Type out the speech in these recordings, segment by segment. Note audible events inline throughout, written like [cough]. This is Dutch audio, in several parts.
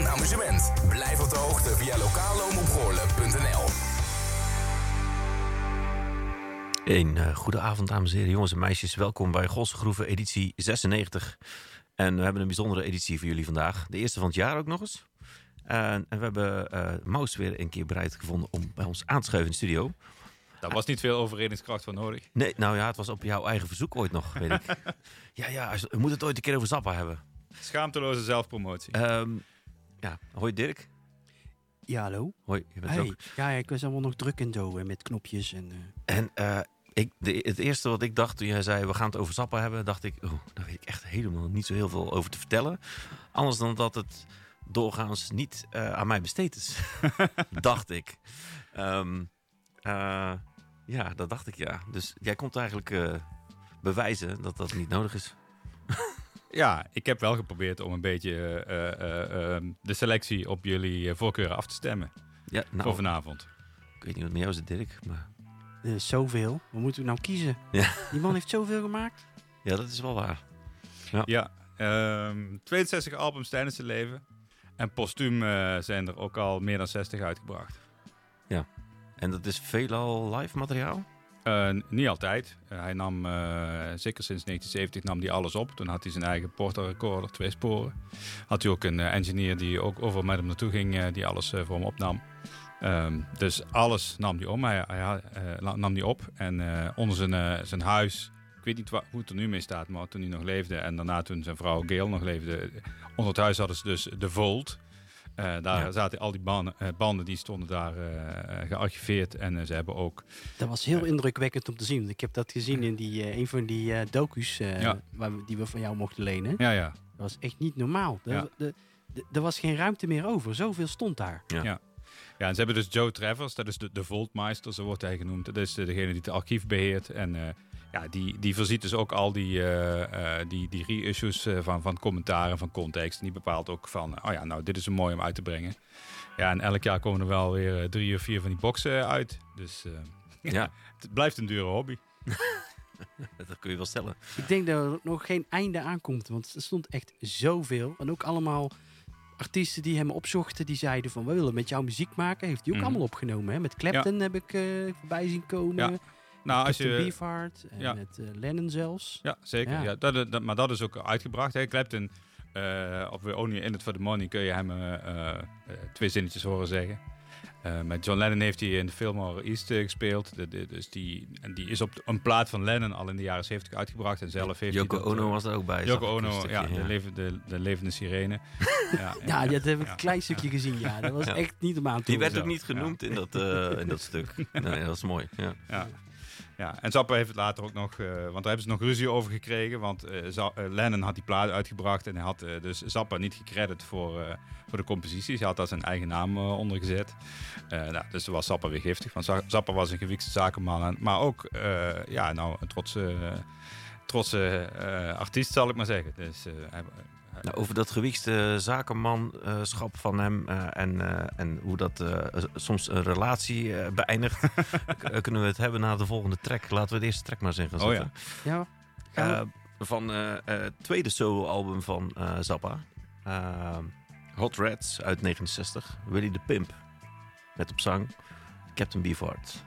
en amusement. Blijf op de hoogte via lokaalomroepgoorlen.nl. Een uh, goede avond, dames en heren, jongens en meisjes. Welkom bij Groeven, editie 96. En we hebben een bijzondere editie voor jullie vandaag. De eerste van het jaar ook nog eens. Uh, en we hebben uh, Maus weer een keer bereid gevonden om bij ons aan te schuiven in de studio. Daar was niet veel overredingskracht voor nodig. Nee, nou ja, het was op jouw eigen verzoek ooit nog, weet ik. [laughs] ja, ja, we moeten het ooit een keer over Zappa hebben. Schaamteloze zelfpromotie. Um, ja, hoi Dirk. Ja, hallo. Hoi, je bent hey. ook. Ja, ik was allemaal nog druk en zo, met knopjes en... Uh... En uh, ik, de, het eerste wat ik dacht toen jij zei, we gaan het over Zappa hebben, dacht ik, oh, daar weet ik echt helemaal niet zo heel veel over te vertellen. Anders dan dat het doorgaans niet uh, aan mij besteed is. [laughs] dacht ik. Um, ja, dat dacht ik ja. Dus jij komt eigenlijk bewijzen dat dat niet nodig is. Ja, ik heb wel geprobeerd om een beetje uh, uh, de selectie op jullie voorkeuren af te stemmen. Ja, nou, voor vanavond. Ik weet niet wat met jou zit, Dirk. Maar... Uh, zoveel. Wat moeten we nou kiezen? Ja. Die man heeft zoveel gemaakt. Ja, dat is wel waar. Ja, ja um, 62 albums tijdens zijn leven. En postuum zijn er ook al meer dan 60 uitgebracht. Ja, en dat is veelal live materiaal? Uh, niet altijd. Uh, hij nam, uh, zeker sinds 1970, nam hij alles op. Toen had hij zijn eigen Porta recorder, twee sporen. Had hij ook een engineer die ook over met hem naartoe ging, die alles voor hem opnam. Um, dus alles nam hij om. Hij, nam hij op. En onder zijn, zijn huis, ik weet niet hoe het er nu mee staat, maar toen hij nog leefde en daarna toen zijn vrouw Gail nog leefde, onder het huis hadden ze dus de Volt. Uh, daar ja. zaten al die banden, uh, banden die stonden daar uh, gearchiveerd en ze hebben ook. Dat was heel indrukwekkend om te zien. Ik heb dat gezien in die, een van die docu's ja. waar we, die we van jou mochten lenen. Ja, ja. Dat was echt niet normaal. Er, de, de, er was geen ruimte meer over. Zoveel stond daar. Ja. ja. Ja, en ze hebben dus Joe Travers, dat is de, de Voltmeister, zo wordt hij genoemd. Dat is degene die het archief beheert. En ja, die, die voorziet dus ook al die, uh, uh, die, die reissues uh, van, van commentaren, van context. En die bepaalt ook van, oh ja, nou, dit is een mooi om uit te brengen. Ja, en elk jaar komen er wel weer drie of vier van die boxen uit. Dus [laughs] ja. het blijft een dure hobby. [laughs] dat kun je wel stellen. Ik denk dat er nog geen einde aankomt, want er stond echt zoveel. En ook allemaal artiesten die hem opzochten, die zeiden van, we willen met jou muziek maken. Heeft hij ook Mhm. allemaal opgenomen. Hè? Met Clapton heb ik eh, voorbij zien komen. Ja. Nou, als je, Beefheart en ja. met eh, Lennon zelfs. Ja, zeker. Ja. Ja. dat, dat, maar dat is ook uitgebracht. Hè. Clapton, eh op We Only In It For The Money kun je hem eh, twee zinnetjes horen zeggen. Eh, met John Lennon heeft hij in de Fillmore East gespeeld. De, de- dus die, en die is op een plaat van Lennon al in de jaren 70 uitgebracht. En zelf heeft dat, Ono was er ook bij. Een Ono, stukje, ja, De, leven, de, de levende sirene. [laughs] ja, Ja, dat heb ik ja. een klein stukje gezien. Ja, dat was Ja. echt niet om aan te Die werd ook niet genoemd in, dat, eh, in dat stuk. [laughs] Nee, dat is mooi. Ja. Ja. En Zappa heeft het later ook nog, eh, want daar hebben ze nog ruzie over gekregen. Want eh, eh, Lennon had die plaat uitgebracht en hij had dus Zappa niet gecredit voor, voor de composities. Hij had daar zijn eigen naam onder gezet. Nou, dus was Zappa weer giftig. Want Za- Zappa was een gewiekste zakenman, en- maar ook ja, nou, een trotse, trotse artiest, zal ik maar zeggen. Dus, Nou, over dat gewiekste zakenmanschap van hem eh, en, eh, en hoe dat eh, soms een relatie eh, beëindigt, [laughs] kunnen we het hebben na de volgende track. Laten we de eerste track maar eens in gaan Oh ja. zetten. Ja, Eh, van eh, eh, het tweede soloalbum van eh, Zappa. Eh, Hot Rats uit 69. Willy de Pimp. Met op zang Captain Beefheart.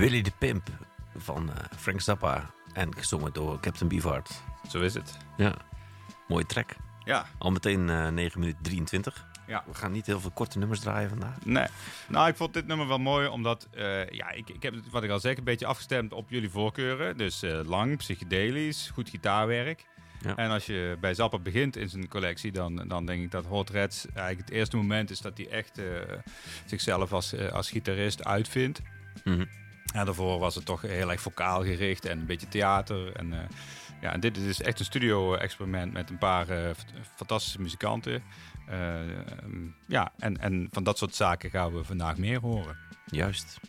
Willy de Pimp van eh, Frank Zappa. En gezongen door Captain Beefheart. Zo is het. Ja, mooie track. Ja, Al meteen eh 9 minuten 23. Ja. We gaan niet heel veel korte nummers draaien vandaag. Nee. Nou, ik vond dit nummer wel mooi, omdat eh, ja, ik, ik heb het, wat ik al zeg, een beetje afgestemd op jullie voorkeuren. Dus lang, psychedelisch, goed gitaarwerk. Ja. En als je bij Zappa begint in zijn collectie, dan, dan denk ik dat Hot Reds eigenlijk het eerste moment is dat hij echt zichzelf als, als gitarist uitvindt. Mhm. En daarvoor was het toch heel erg vocaal gericht en een beetje theater. En, eh, ja, en dit is echt een studio-experiment met een paar eh, fantastische muzikanten. Eh, ehm, ja, en, en van dat soort zaken gaan we vandaag meer horen. Juist.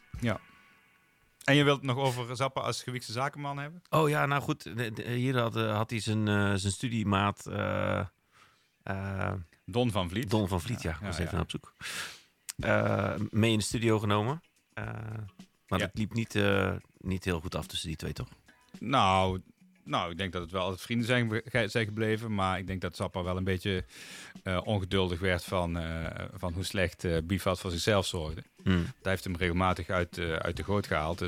En je wilt het nog over Zappa als gewiekste zakenman hebben? Oh ja, nou goed. de- de- Hier had, eh, had hij zijn, eh, zijn studiemaat eh, eh, Don van Vliet. Don van Vliet. Ja, Ja, ik was ja, even ja. op zoek. Eh, mee in de studio genomen. Maar Ja. dat liep niet, eh, niet heel goed af tussen die twee, toch? Nou, nou, ik denk dat het wel altijd vrienden zijn, ge- zijn gebleven. Maar ik denk dat Zappa wel een beetje eh, ongeduldig werd van, eh, van hoe slecht eh Beefheart voor zichzelf zorgde. Hmm. Hij heeft hem regelmatig uit, uit de goot gehaald.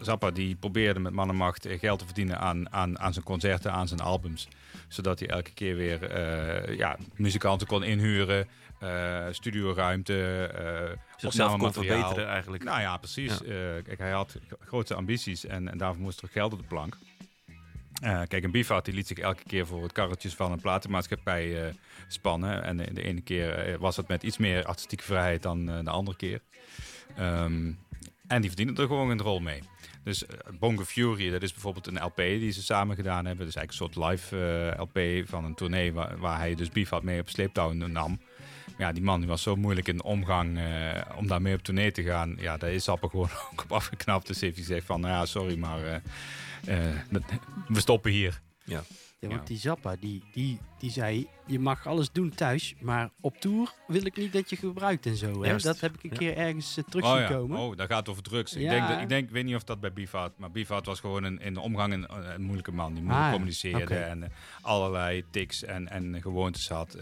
Zappa die probeerde met man en macht geld te verdienen aan, aan, aan zijn concerten, aan zijn albums. Zodat hij elke keer weer ja, muzikanten kon inhuren, studioruimte, Zichzelf kon opnamemateriaal. verbeteren eigenlijk. Nou ja, precies. Eh, kijk, hij had grote ambities en, en daarvoor moest er geld op de plank. Eh, kijk, een Beefheart die liet zich elke keer voor het karretjes van een platenmaatschappij eh, spannen. En de, de ene keer was het met iets meer artistieke vrijheid dan de andere keer. Ehm, en die verdienen er gewoon een rol mee. Dus Bongo Fury, dat is bijvoorbeeld een LP die ze samen gedaan hebben. Dat is eigenlijk een soort live LP van een tournee waar, waar hij dus Beefheart mee op sleeptouw nam. Ja, die man die was zo moeilijk in de omgang eh, om daarmee op tournee te gaan. Ja, daar is Zappa gewoon [laughs] ook op afgeknapt. Dus heeft hij gezegd van, nou ja, sorry, maar eh, eh, we stoppen hier. Ja, want Ja. die Zappa, die, die, die zei, je mag alles doen thuis, maar op tour wil ik niet dat je gebruikt en zo. Hè? Dat heb ik een Ja. keer ergens eh, terug Oh zien komen. oh, dat gaat over drugs. Ik, denk dat, ik denk, ik weet niet of dat bij Beefheart, maar Beefheart was gewoon een, in de omgang een, een moeilijke man. Die moeilijk Ah, communiceerde en allerlei tics en, en gewoontes had.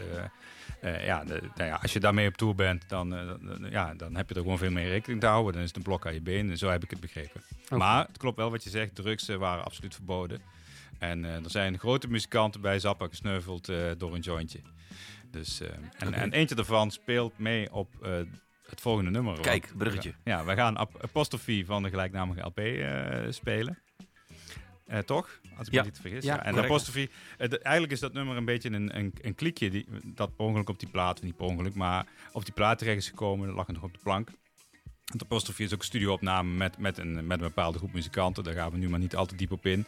Eh, ja, de- nou ja, als je daarmee op tour bent, dan, eh, dan- ja, dan heb je er gewoon veel meer rekening te houden. Dan is het een blok aan je been. En zo heb ik het begrepen. Maar het klopt wel wat je zegt, drugs eh, waren absoluut verboden. En er zijn grote muzikanten bij Zappa gesneuveld door een jointje. Dus, en, en eentje daarvan speelt mee op het volgende nummer. Kijk, bruggetje. Ja, wij gaan ap Apostrophe van de gelijknamige LP spelen. Toch? Als ik Ja. me niet vergis. Ja, Ja, en de- eigenlijk is dat nummer een beetje een, een, een kliekje die, dat per ongeluk op die plaat, of niet per ongeluk, maar op die plaat terecht is gekomen. Dat lag nog op de plank. Het Apostrophe is ook een studioopname met, met, een, met een bepaalde groep muzikanten. Daar gaan we nu maar niet al te diep op in.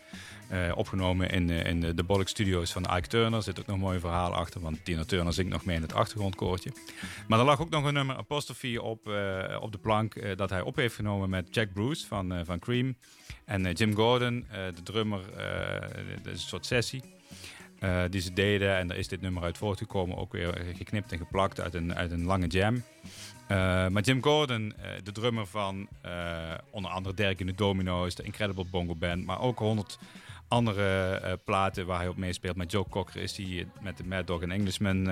Eh, opgenomen in, eh, in de, Bollock Studios van Ike Turner. Er zit ook nog een mooi verhaal achter, want Tina Turner zingt nog mee in het achtergrondkoortje. Maar er lag ook nog een nummer Apostrophe op, eh, op de plank dat hij op heeft genomen met Jack Bruce van, van Cream. En Jim Gordon, de drummer, dat is een soort sessie. die ze deden. En daar is dit nummer uit voortgekomen. Ook weer geknipt en geplakt uit een, uit een lange jam. Eh, maar Jim Gordon, eh, de drummer van eh, onder andere Derek in de Domino's, de Incredible Bongo Band, maar ook 100 andere platen waar hij op meespeelt. Met Joe Cocker is hij met de Mad Dog en Englishman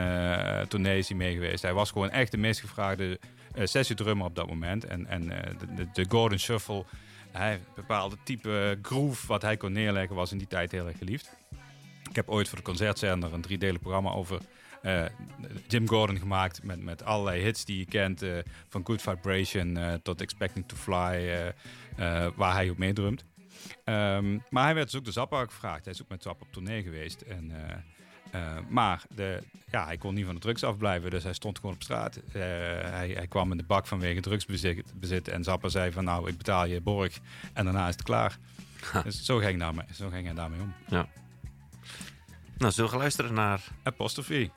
tournee is hij mee geweest. Hij was gewoon echt de meest gevraagde sessiedrummer op dat moment. En, en de, de, de Gordon Shuffle, hij bepaalde type groove wat hij kon neerleggen, was in die tijd heel erg geliefd. Ik heb ooit voor de concertzender een driedelig programma over eh, Jim Gordon gemaakt. Met, met allerlei hits die je kent. eh, van Good Vibration eh, tot Expecting to Fly. waar hij op meedrumt. Ehm, maar hij werd dus ook door Zappa gevraagd. Hij is ook met Zappa op tournee geweest. En, maar de, ja, hij kon niet van de drugs afblijven. Dus hij stond gewoon op straat. Hij, hij kwam in de bak vanwege drugsbezit. bezit En Zappa zei van nou, ik betaal je borg. En daarna is het klaar. Dus zo ging, daarmee, zo ging hij daarmee om. Nou, zullen we gaan luisteren naar... Apostrophe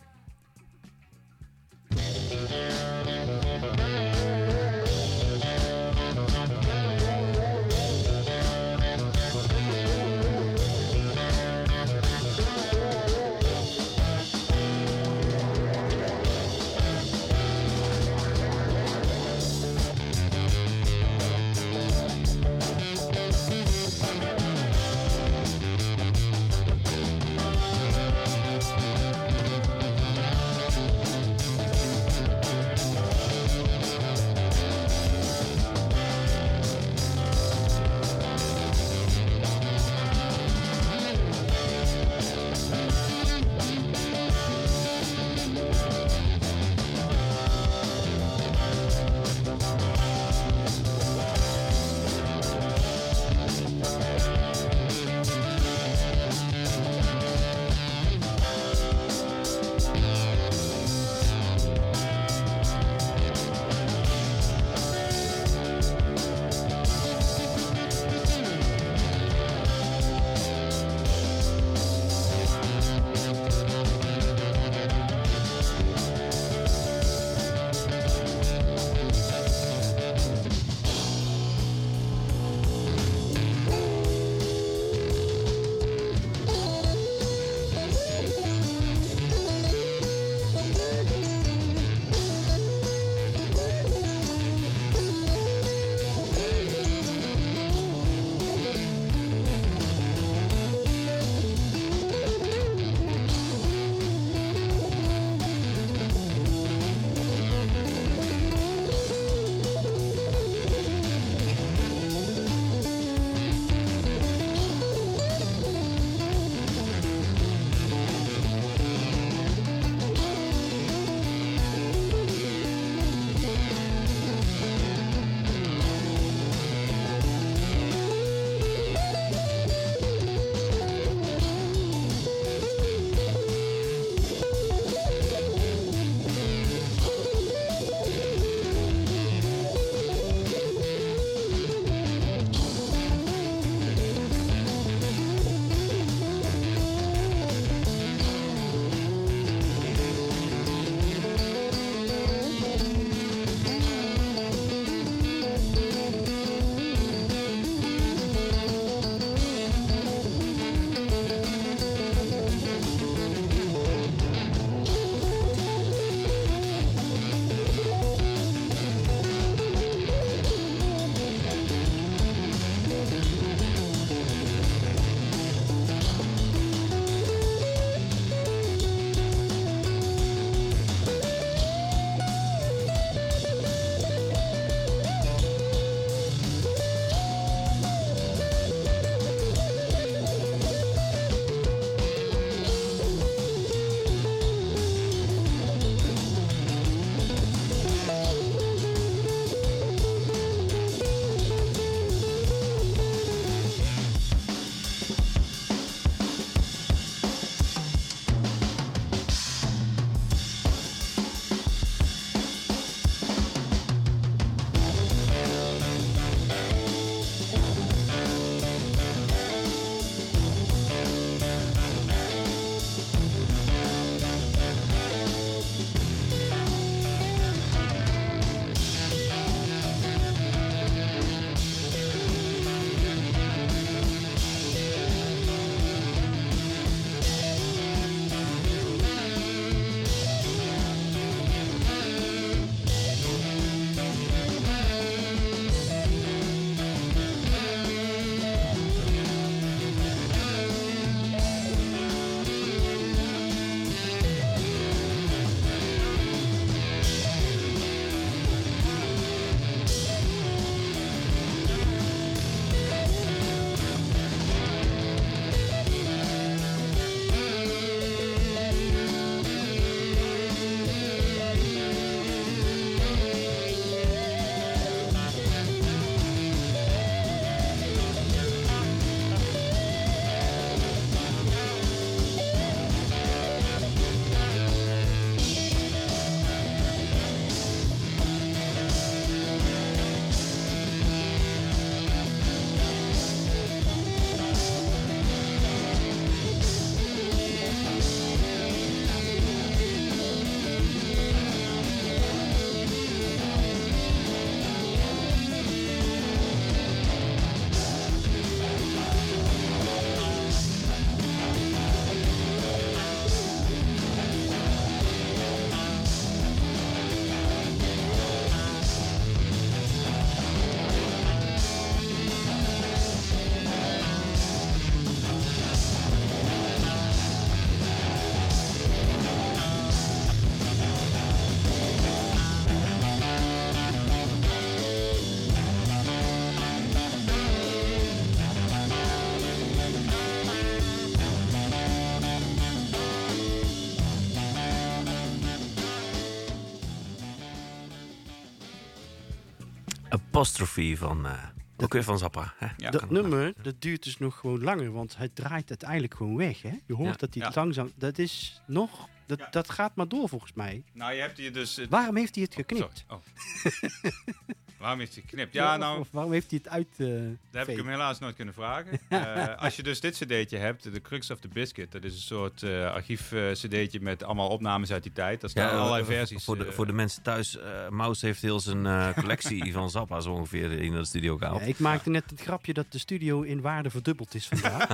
Apostrophe van, eh ook weer van Zappa. Hè? Ja. dat nummer, dat duurt dus nog gewoon langer, want hij draait uiteindelijk gewoon weg. Hè? Je hoort Ja. dat hij Ja. langzaam... Dat is nog... Dat, Ja. dat gaat maar door volgens mij. Nou, je hebt hier dus... het- Waarom heeft hij het geknipt? Sorry. Oh. [laughs] Waarom heeft hij geknipt? Ja, nou, Of waarom heeft hij het uit... eh, Dat heb ik hem helaas nooit kunnen vragen. [laughs] Eh, als je dus dit cd'tje hebt, de Crux of the Biscuit, dat is een soort eh archief cd'tje met allemaal opnames uit die tijd. Daar staan allerlei versies. Voor de, voor de mensen thuis, eh Maus heeft heel zijn eh, collectie [laughs] van Zappa zo ongeveer in de studio gehaald. Ja, ik maakte net het grapje dat de studio in waarde verdubbeld is vandaag.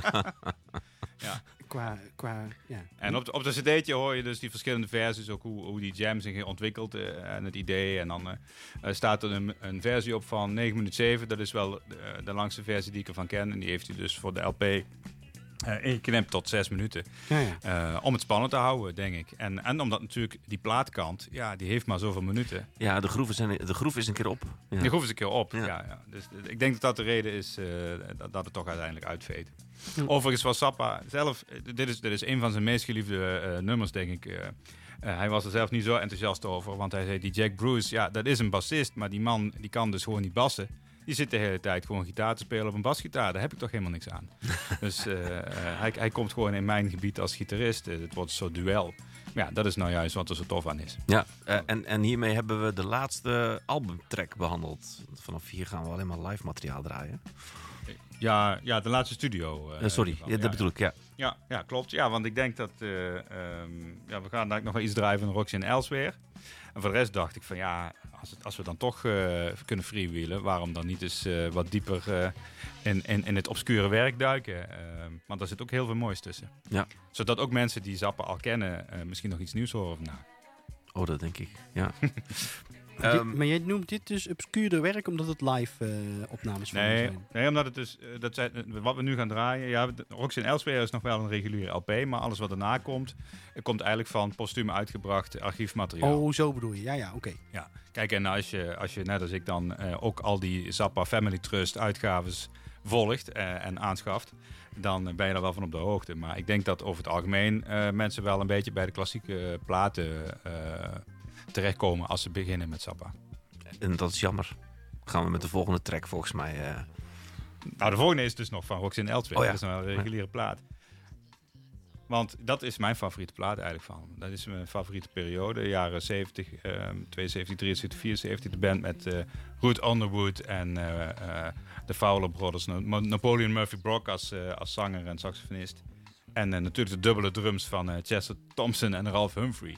Ja. Qua, qua, ja. En op, de- op de cd'tje hoor je dus die verschillende versies, ook hoe, hoe die jam zich ontwikkelt eh, en het idee. En dan eh, eh, staat er een, een versie op van 9 minuten 7. Dat is wel de, de langste versie die ik ervan ken. En die heeft hij dus voor de LP eh ingeknipt tot 6 minuten. Ja, ja. Eh, om het spannend te houden, denk ik. En, en omdat natuurlijk die plaatkant, ja, die heeft maar zoveel minuten. Ja, de groeven zijn, de groef is een keer op. Ja. Die groef is een keer op. Ja. Ja. Ja, Dus eh, ik denk dat dat de reden is eh, dat, dat het toch uiteindelijk uitveet. Overigens was Sappa zelf, dit is, dit is een van zijn meest geliefde eh, nummers, denk ik. hij was er zelf niet zo enthousiast over, want hij zei, die Jack Bruce, ja, dat is een bassist, maar die man die kan dus gewoon niet bassen. Die zit de hele tijd gewoon gitaar te spelen op een basgitaar. Daar heb ik toch helemaal niks aan. [laughs] dus eh, hij, hij komt gewoon in mijn gebied als gitarist. Eh, het wordt een soort duel. Ja, dat is nou juist wat er zo tof aan is. Ja, eh, en, en hiermee hebben we de laatste albumtrack behandeld. Vanaf hier gaan we alleen maar live materiaal draaien. Ja, ja de laatste studio. sorry, ja, dat bedoel ik, ja. Ja, ja, klopt. Ja, want ik denk dat eh, ehm, ja, we gaan eigenlijk nog wel iets draaien van Roxy en Elsewhere. En voor de rest dacht ik van ja, als, we dan toch eh, kunnen freewheelen, waarom dan niet eens eh, wat dieper eh, in, in, in het obscure werk duiken? Ehm, want daar zit ook heel veel moois tussen. Ja. Zodat ook mensen die Zappen al kennen, misschien nog iets nieuws horen. van, Nou, Oh, dat denk ik, ja. [laughs] Dit- Ehm, maar jij noemt dit dus obscuurder werk omdat het live eh, opnames van Nee, zijn. nee, omdat het dus, eh, dat zijn, eh, wat we nu gaan draaien, ja, Roxy en Elsewhere is nog wel een reguliere LP, maar alles wat daarna komt, komt eigenlijk van postuum uitgebracht archiefmateriaal. Oh, zo bedoel je. Ja, ja, oké. Ja, kijk, en als je, als je net als ik dan ook al die Zappa Family Trust uitgaves volgt en aanschaft, dan ben je er wel van op de hoogte. Maar ik denk dat over het algemeen mensen wel een beetje bij de klassieke platen terechtkomen als ze beginnen met Zappa. en dat is jammer. Gaan we met de volgende track volgens mij. eh, Nou, de volgende is dus nog van Roxanne Elsewhere. Oh ja. Dat is nou een reguliere plaat. Want dat is mijn favoriete plaat eigenlijk van. Dat is mijn favoriete periode. Jaren 70, ehm 72, 73, 74. De band met eh Ruth Underwood en eh, de Fowler Brothers. Na- Napoleon Murphy Brock als, als zanger en saxofonist. En natuurlijk de dubbele drums van Chester Thompson en Ralph Humphrey.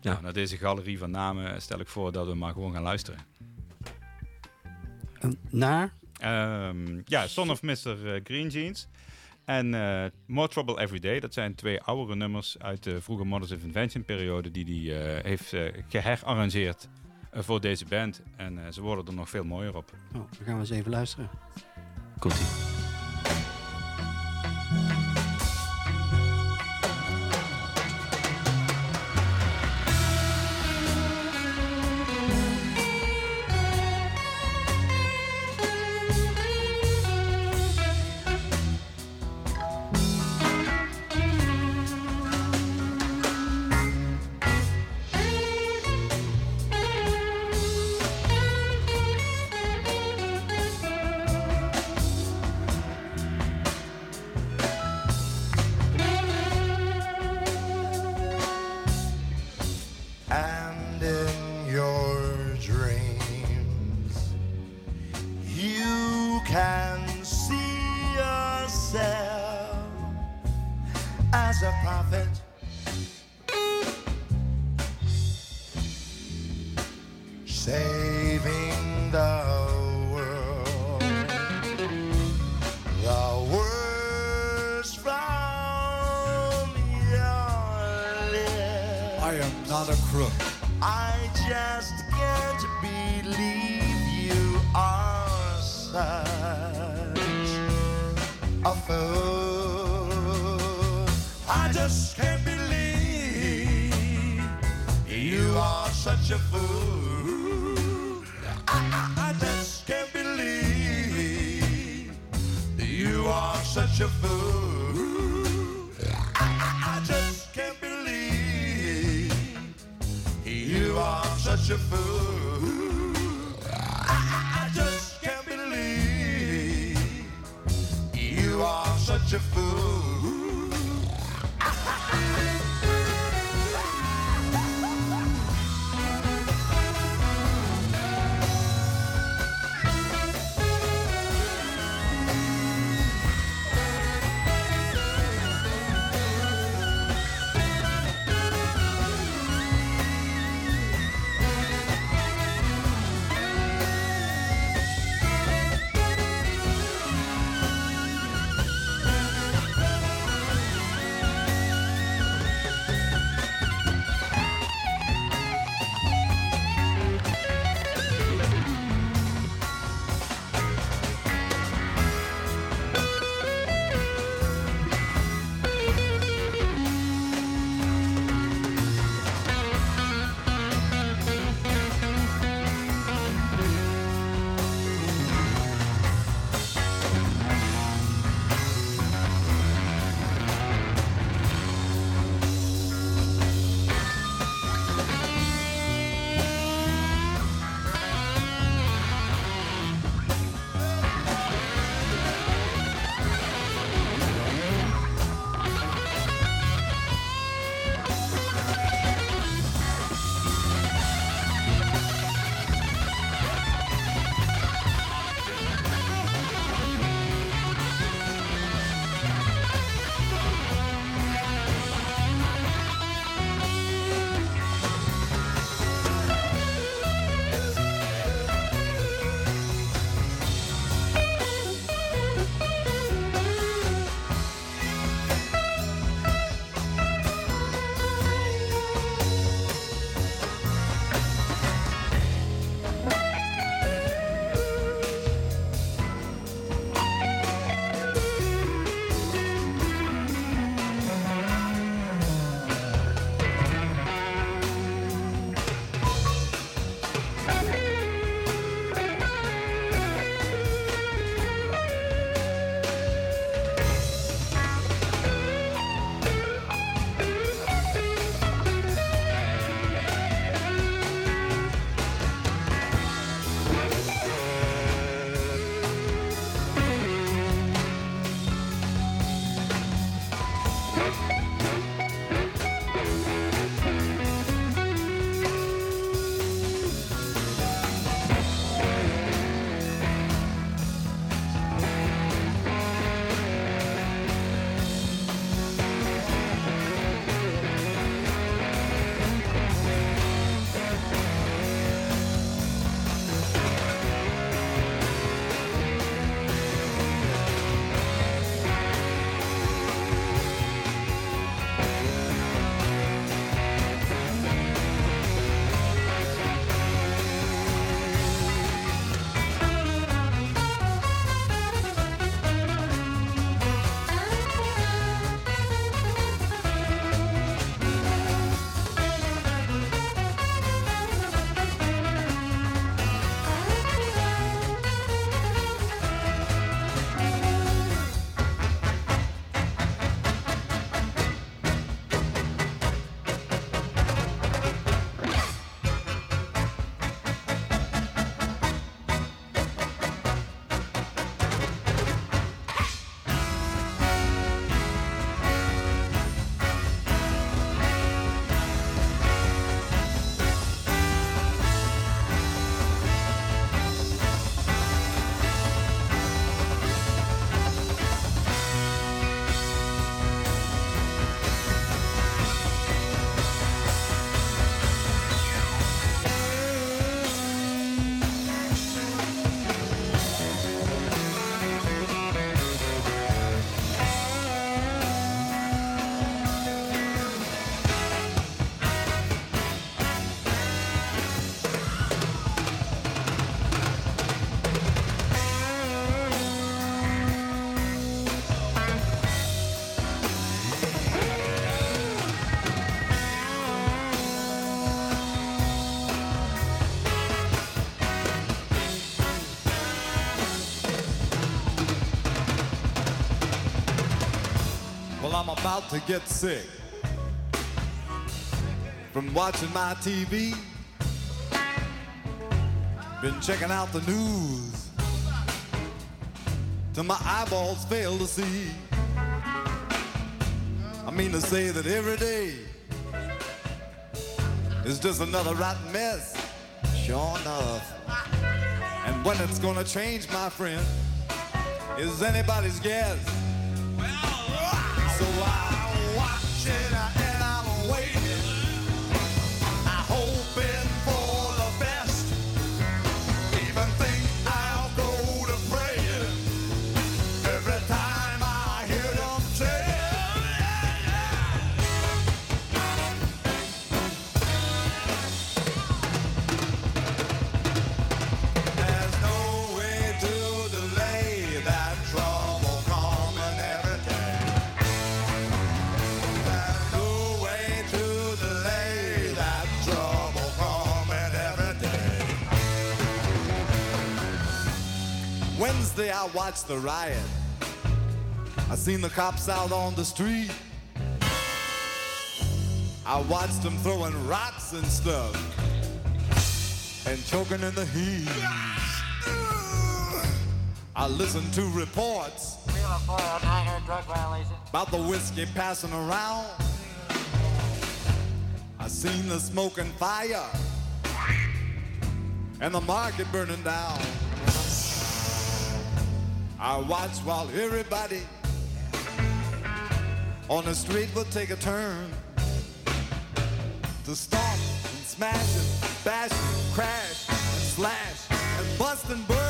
Ja. Nou, naar deze galerie van namen stel ik voor dat we maar gewoon gaan luisteren. Ehm, naar Ehm, ja, Son of Mr. eh, Green Jeans. En eh, More Trouble Every Day. Dat zijn twee oudere nummers uit de vroege Models of Invention periode. Die hij eh, heeft eh, geherarrangeerd eh, voor deze band. En eh, ze worden er nog veel mooier op. Oh, dan gaan we eens even luisteren. Komt-ie. About to get sick from watching my TV. Been checking out the news till my eyeballs fail to see. I mean to say that every day is just another rotten mess. Sure enough. And when it's gonna change, my friend, is anybody's guess so I I watched the riot. I seen the cops out on the street. I watched them throwing rocks and stuff and choking in the heat. I listened to reports about the whiskey passing around. I seen the smoke and fire and the market burning down. I watched while everybody on the street would take a turn to stomp and smash and bash and crash and slash and bust and burn.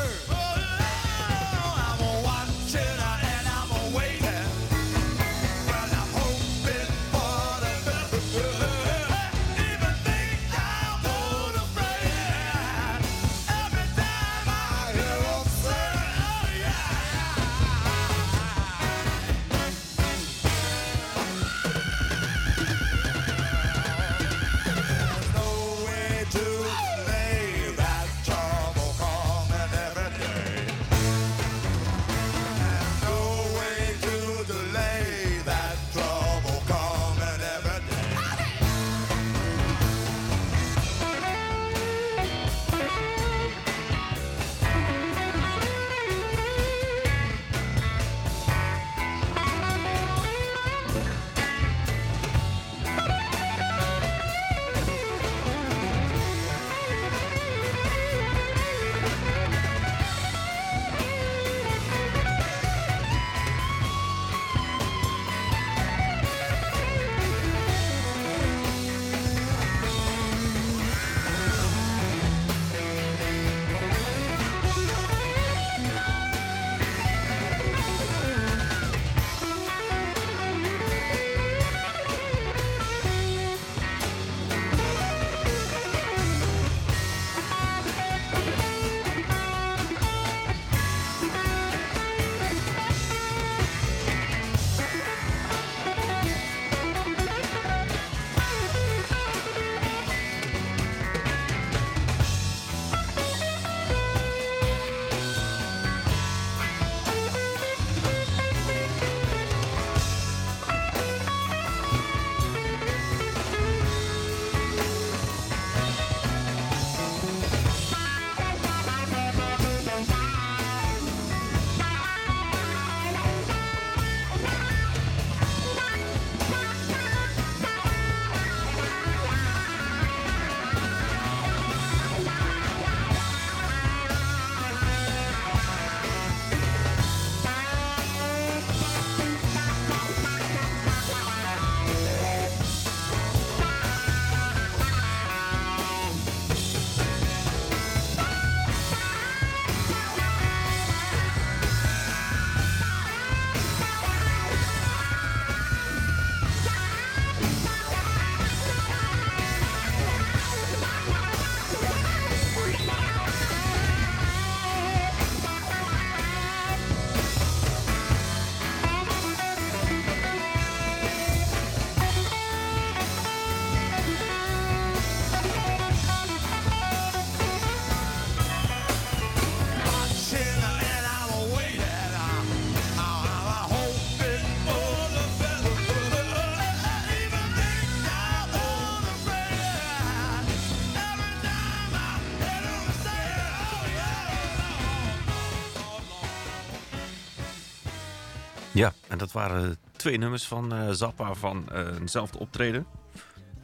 En dat waren twee nummers van eh, Zappa van eh, eenzelfde optreden.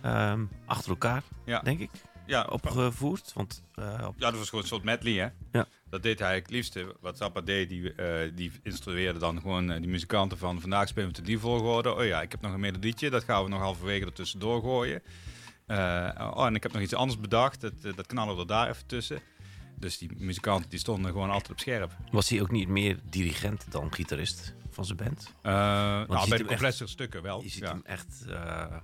Ehm, achter elkaar, Ja. denk ik, Ja, opgevoerd. Want eh, op- Ja, dat was gewoon een soort medley, hè? Ja. Dat deed hij het liefste. Wat Zappa deed, die, die instrueerde dan gewoon die muzikanten van... vandaag spelen we het in die volgorde. Oh ja, ik heb nog een melodietje, dat gaan we nog halverwege er tussendoor gooien. Oh, en ik heb nog iets anders bedacht, dat, dat knallen we er daar even tussen. Dus die muzikanten die stonden gewoon altijd op scherp. was hij ook niet meer dirigent dan gitarist van zijn band. Eh, nou, bij de complexere stukken wel. Je ziet Ja, hem echt... eh,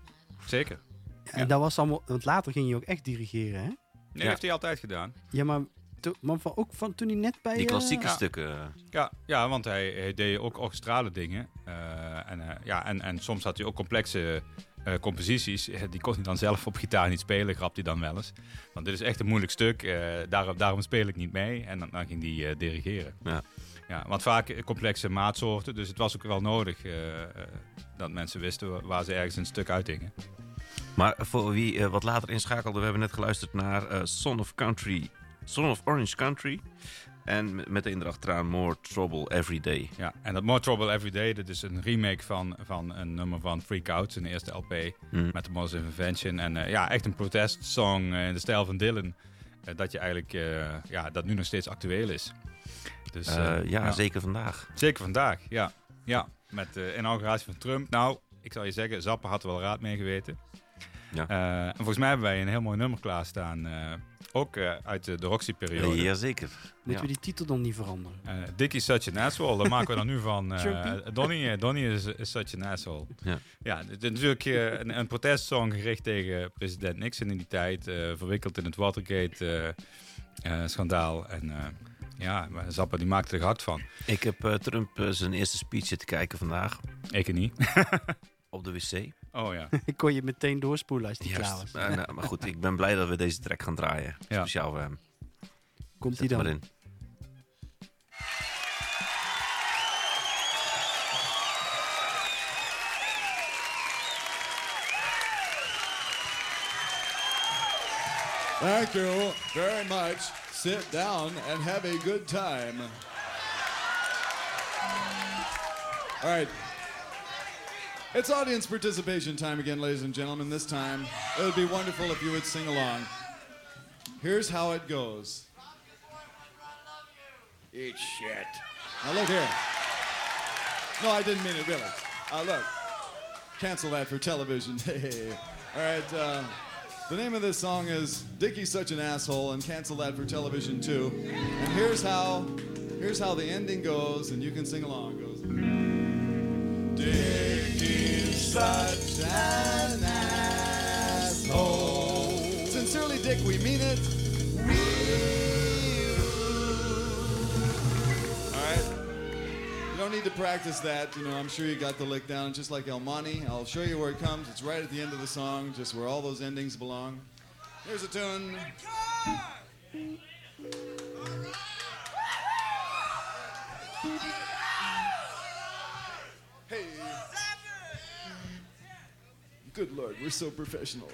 Zeker. En dat was allemaal, want later ging je ook echt dirigeren, hè? Nee, Ja. heeft hij altijd gedaan. Ja, maar, to- maar van, ook van toen hij net bij... die eh, klassieke stukken. Ja, ja want hij, hij deed ook orchestrale dingen. Eh, en, eh, ja, en, en soms had hij ook complexe eh, composities. Die kon hij dan zelf op gitaar niet spelen, grapt hij dan wel eens. Want dit is echt een moeilijk stuk, eh, daarom, daarom speel ik niet mee. En dan, dan ging hij eh, dirigeren. Ja. Ja, want vaak eh, complexe maatsoorten, dus het was ook wel nodig eh, eh, dat mensen wisten wa- waar ze ergens een stuk uitdingen. Maar voor wie wat later inschakelde, we hebben net geluisterd naar Son of Country, Son of Orange Country. En met- meteen erachteraan More Trouble Every Day. Ja, en dat More Trouble Every Day, dat is een remake van, van een nummer van Freak Out, zijn eerste LP, Hmm. met de Muslim Invention. En ja, echt een protestsong in de stijl van Dylan, dat je eigenlijk, ja, dat nu nog steeds actueel is. Dus, Eh, eh, ja, zeker vandaag. Zeker vandaag, ja. Ja, met de inauguratie van Trump. Nou, ik zal je zeggen, Zappa had er wel raad mee geweten. Ja. Eh, en volgens mij hebben wij een heel mooi nummer klaarstaan. eh ook eh, uit de, de Roxy-periode. Jazeker. Moeten Ja. we die titel dan niet veranderen? Eh Dickie's such an asshole. Daar maken we dan nu van. eh? Donnie, eh, Donnie is, is such an asshole. Ja. Ja, het is natuurlijk eh, een, een protestsong gericht tegen president Nixon in die tijd. eh, verwikkeld in het Watergate-schandaal. en eh, ja, maar Zappa die maakte er hard van. Ik heb eh, Trump eh, zijn eerste speech zitten kijken vandaag Ik niet. [laughs] op de wc. Oh ja. [laughs] Ik kon je meteen doorspoelen als die klaar was. Eh, nou, maar goed, ik ben blij dat we deze track gaan draaien. Ja. Speciaal voor hem. Komt hem dan? maar in. Thank you very much. Sit down and have a good time. All right. It's audience participation time again, ladies and gentlemen. This time, it would be wonderful if you would sing along. Here's how it goes. Eat shit. Now look here. No, I didn't mean it really. Uh, look, cancel that for television. [laughs] All right. Uh, the name of this song is "Dickie's Such an Asshole," and cancel that for television too. And here's how, here's how the ending goes, and you can sing along. It goes. Dickie's such an asshole. Sincerely, Dick, we mean it. Don't need to practice that. You know, I'm sure you got the lick down. Just like El Monte, I'll show you where it comes. It's right at the end of the song, just where all those endings belong. Here's a tune. Hey. Good lord, we're so professional.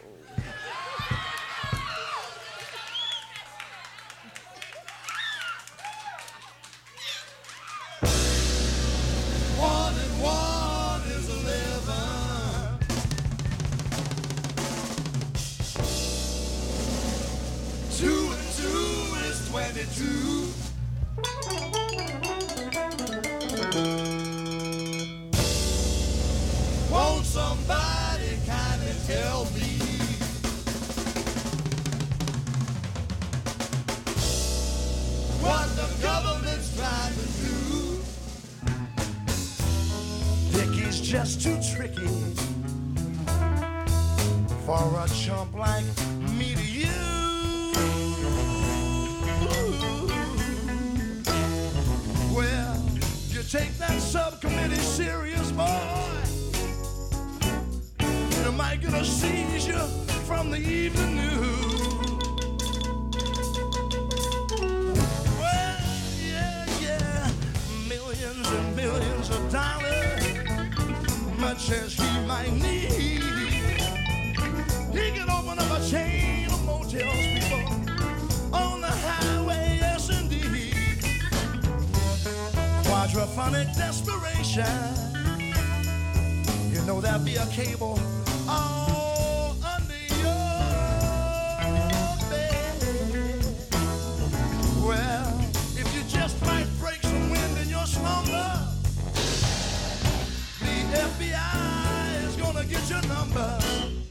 Just too tricky for a chump like me to you. Well, you take that subcommittee serious, boy. You might get a seizure from the evening news. Well, yeah, yeah, millions and millions of dollars much as he might need. He can open up a chain of motels, before on the highway, yes indeed. Quadraphonic desperation. You know that'd be a cable Here's your number.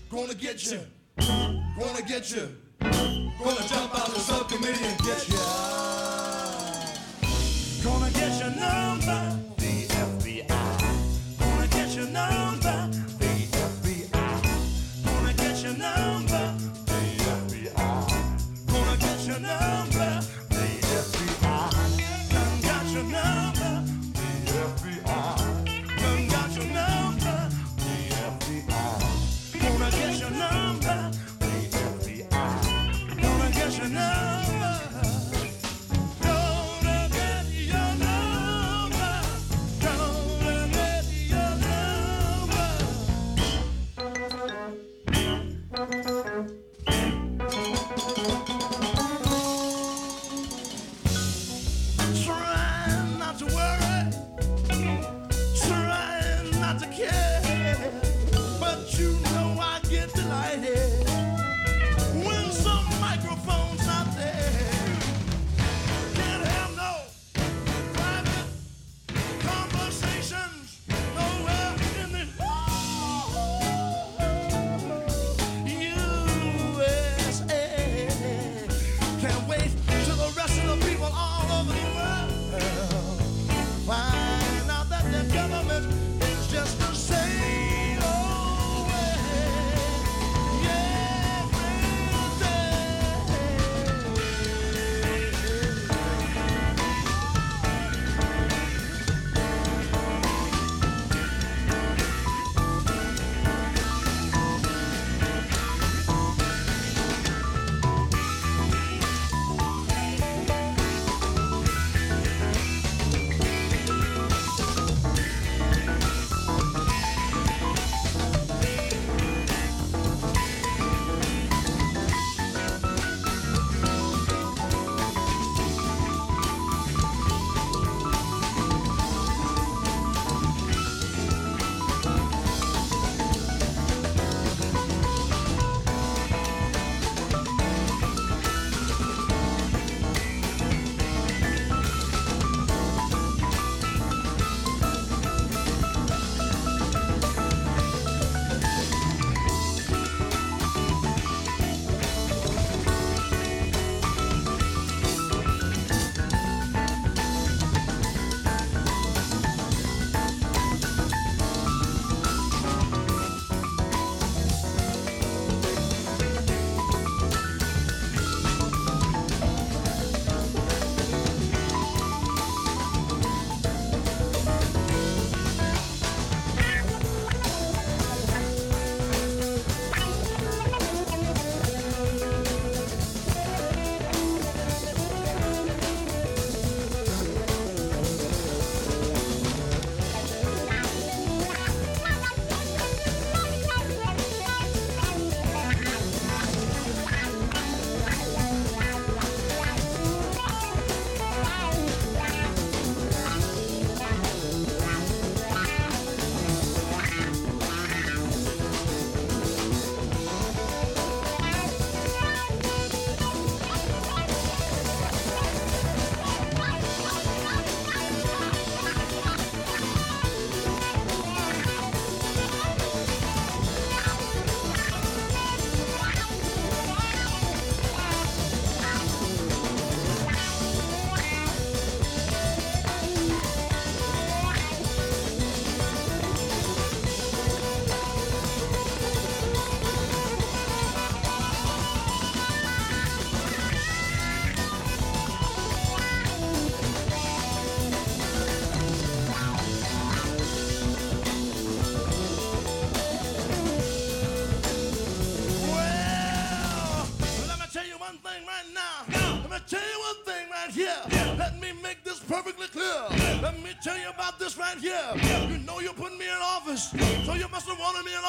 Gonna get you. Gonna get you. Gonna jump out the subcommittee and get you. Gonna get your number. The FBI. Gonna get your number. Deuteronomy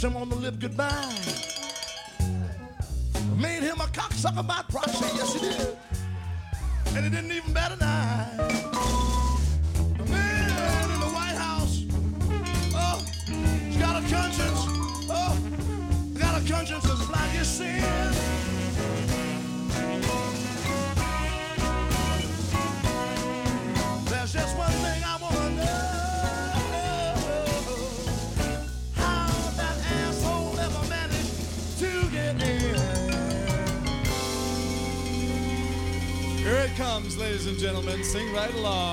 someone the lip goodbye. Love.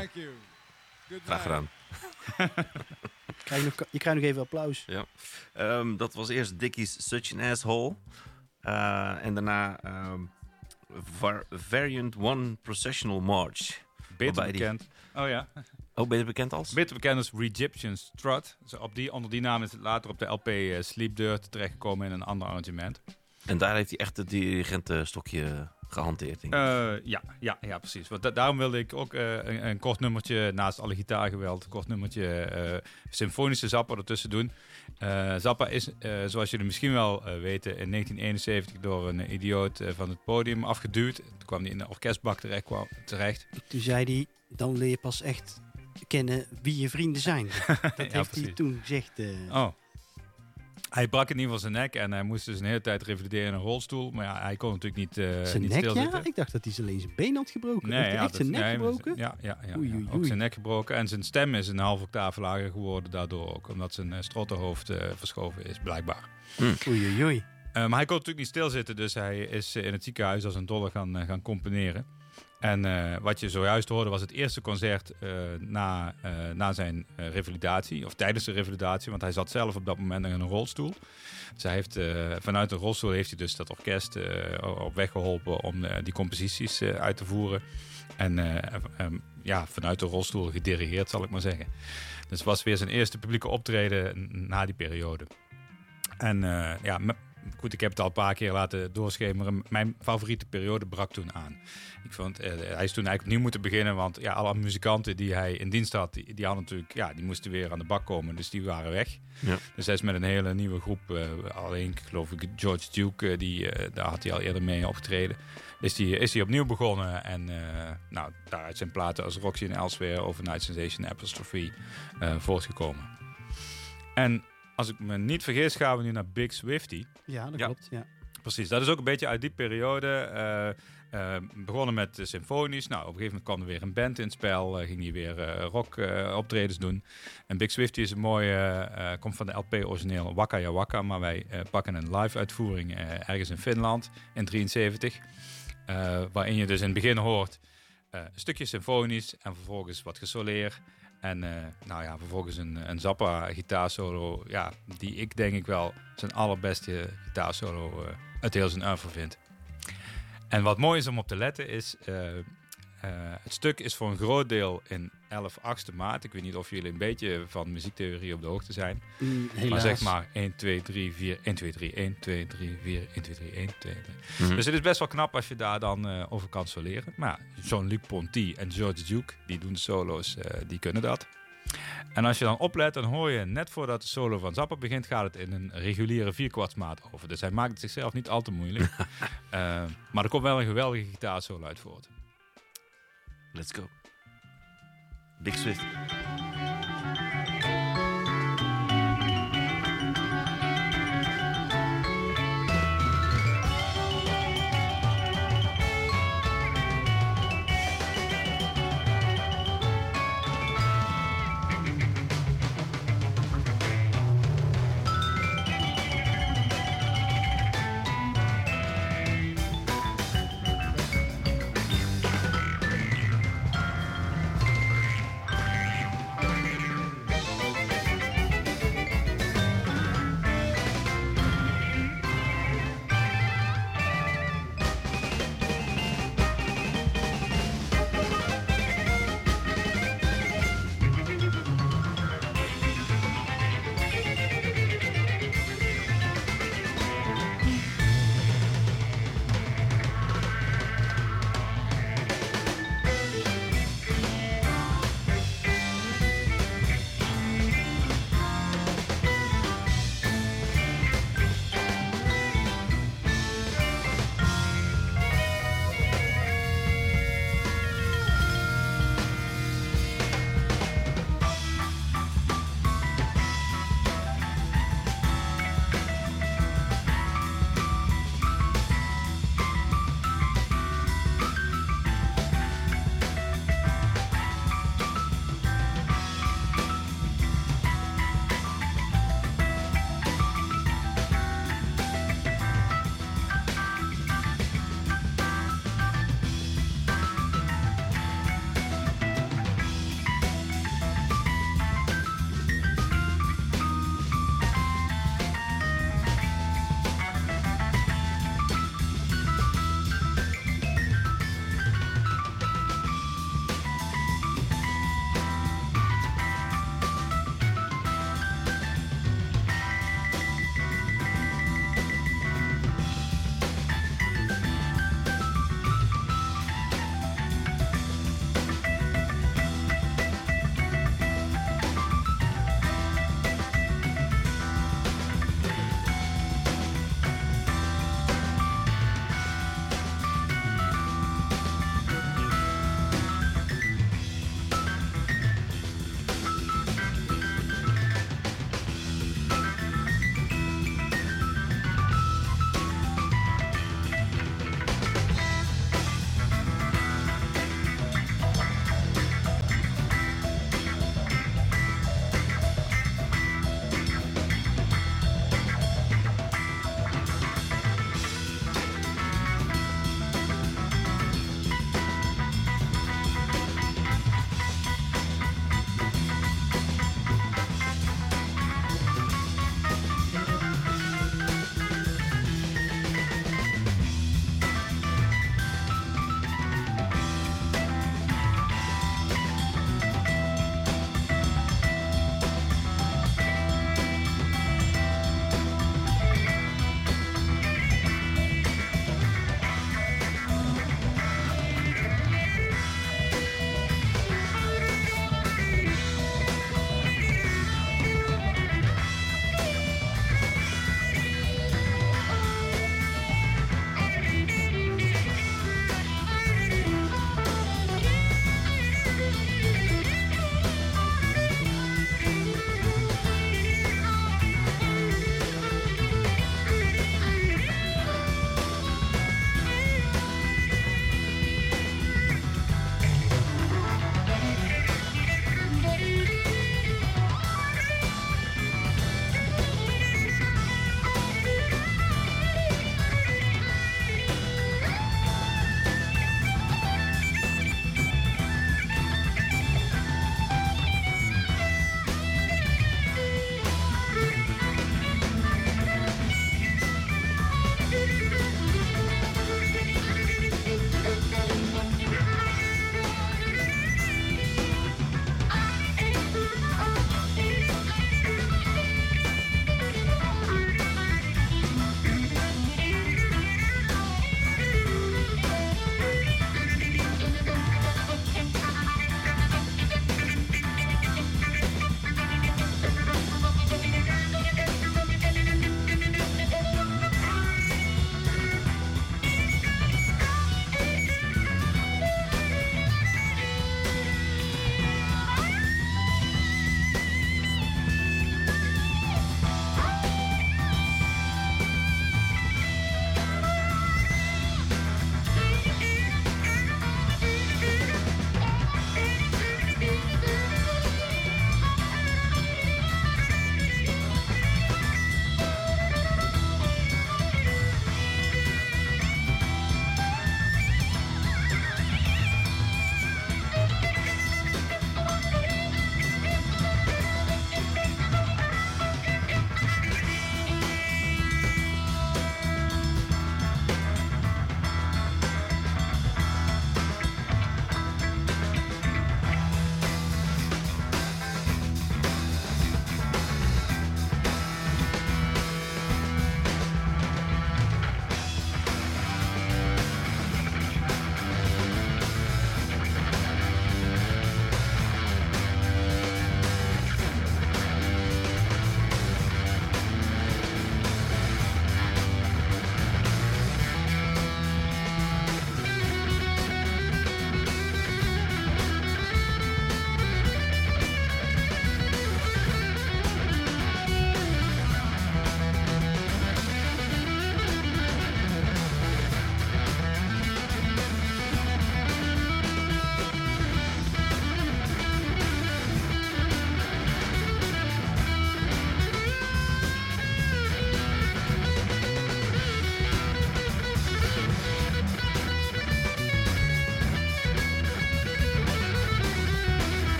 Ja, Thank you. Good graag gedaan. [laughs] Krijg je, nog, je krijgt nog even applaus. Ja. Ehm, dat was eerst Dickie's Such an Asshole. Eh, en daarna ehm, var- Variant One Processional March. Beter die- bekend. Oh ja. Oh, ben je bekend als? Beter bekend als Egyptian Strut. Dus op die, onder die naam is het later op de LP eh, Sleep Dirt terechtgekomen in een ander arrangement. En daar heeft hij echt het dirigentenstokje gehanteerd. denk ik. Eh, ja, ja, ja, precies. Want da- daarom wilde ik ook eh, een, een kort nummertje, naast alle gitaargeweld, een kort nummertje eh, symfonische Zappa ertussen doen. Eh, Zappa is, eh, zoals jullie misschien wel weten, in 1971 door een idioot van het podium afgeduwd. Toen kwam hij in de orkestbak terecht. kwam- terecht. Toen zei hij, dan leer je pas echt kennen wie je vrienden zijn. [laughs] Dat Ja, heeft hij toen gezegd. eh. Oh. Hij brak in ieder geval zijn nek en hij moest dus een hele tijd revalideren in een rolstoel. Maar ja, hij kon natuurlijk niet, eh zijn niet nek, ja? stilzitten. Ik dacht dat hij alleen zijn been had gebroken. heeft hij ja, echt dat- zijn nek nee, gebroken? Ja, ja, ja, Oei, ja. oei, ook zijn nek gebroken. En zijn stem is een half octaaf lager geworden daardoor ook. Omdat zijn uh, strottenhoofd eh, verschoven is, blijkbaar. Oei, oei, oei. Eh, maar hij kon natuurlijk niet stilzitten, dus hij is eh, in het ziekenhuis als een dolle gaan, eh, gaan componeren. En eh, wat je zojuist hoorde was het eerste concert eh, na, eh, na zijn revalidatie, of tijdens de revalidatie, want hij zat zelf op dat moment in een rolstoel. Dus hij heeft, vanuit de rolstoel heeft hij dus dat orkest op weg geholpen om die composities uit te voeren. En ja, vanuit de rolstoel gedirigeerd, zal ik maar zeggen. Dus het was weer zijn eerste publieke optreden na die periode. En ja, goed, ik heb het al een paar keer laten doorschemeren. Mijn favoriete periode brak toen aan. Ik vond, eh, hij is toen eigenlijk opnieuw moeten beginnen, want ja, alle muzikanten die hij in dienst had, die, die hadden natuurlijk, ja, die moesten weer aan de bak komen, dus die waren weg. Ja. Dus hij is met een hele nieuwe groep, eh, alleen geloof ik George Duke, eh, die, eh, daar had hij al eerder mee opgetreden. Is die, is hij opnieuw begonnen en eh, nou, daaruit zijn platen als Roxy en Elsewhere, Overnight Sensation, Apostrophe eh voortgekomen. En als ik me niet vergis, gaan we nu naar Big Swifty. Ja, dat Ja. klopt. Ja. Precies, dat is ook een beetje uit die periode. eh, begonnen met uh, symfonisch. Nou, op een gegeven moment kwam er weer een band in het spel. eh, ging hij weer rock optredens doen. En Big Swifty is een mooie, komt van de LP origineel Waka Ya. Maar wij pakken een live uitvoering ergens in Finland in 73. eh, waarin je dus in het begin hoort een stukje symfonisch en vervolgens wat gesoleer. En nou ja, vervolgens een, een Zappa gitaarsolo. Ja, die ik denk ik wel zijn allerbeste gitaarsolo eh, uit heel zijn oeuvre vind. En wat mooi is om op te letten is... eh, eh, het stuk is voor een groot deel in 11 achtste maat. Ik weet niet of jullie een beetje van muziektheorie op de hoogte zijn. Mm, Maar zeg maar 1, 2, 3, 4, 1, 2, 3, 1, 2, 3, 4, 1, 2, 3, 1, 2, 3. Mhm. Dus het is best wel knap als je daar dan eh, over kan soleren. Maar ja, Jean-Luc Ponty en George Duke, die doen de solo's, die kunnen dat. En als je dan oplet, dan hoor je net voordat de solo van Zappa begint, gaat het in een reguliere vierkwartsmaat over. Dus hij maakt het zichzelf niet al te moeilijk. [laughs] Eh, maar er komt wel een geweldige gitaarsolo uit voort. Let's go. Big Swift.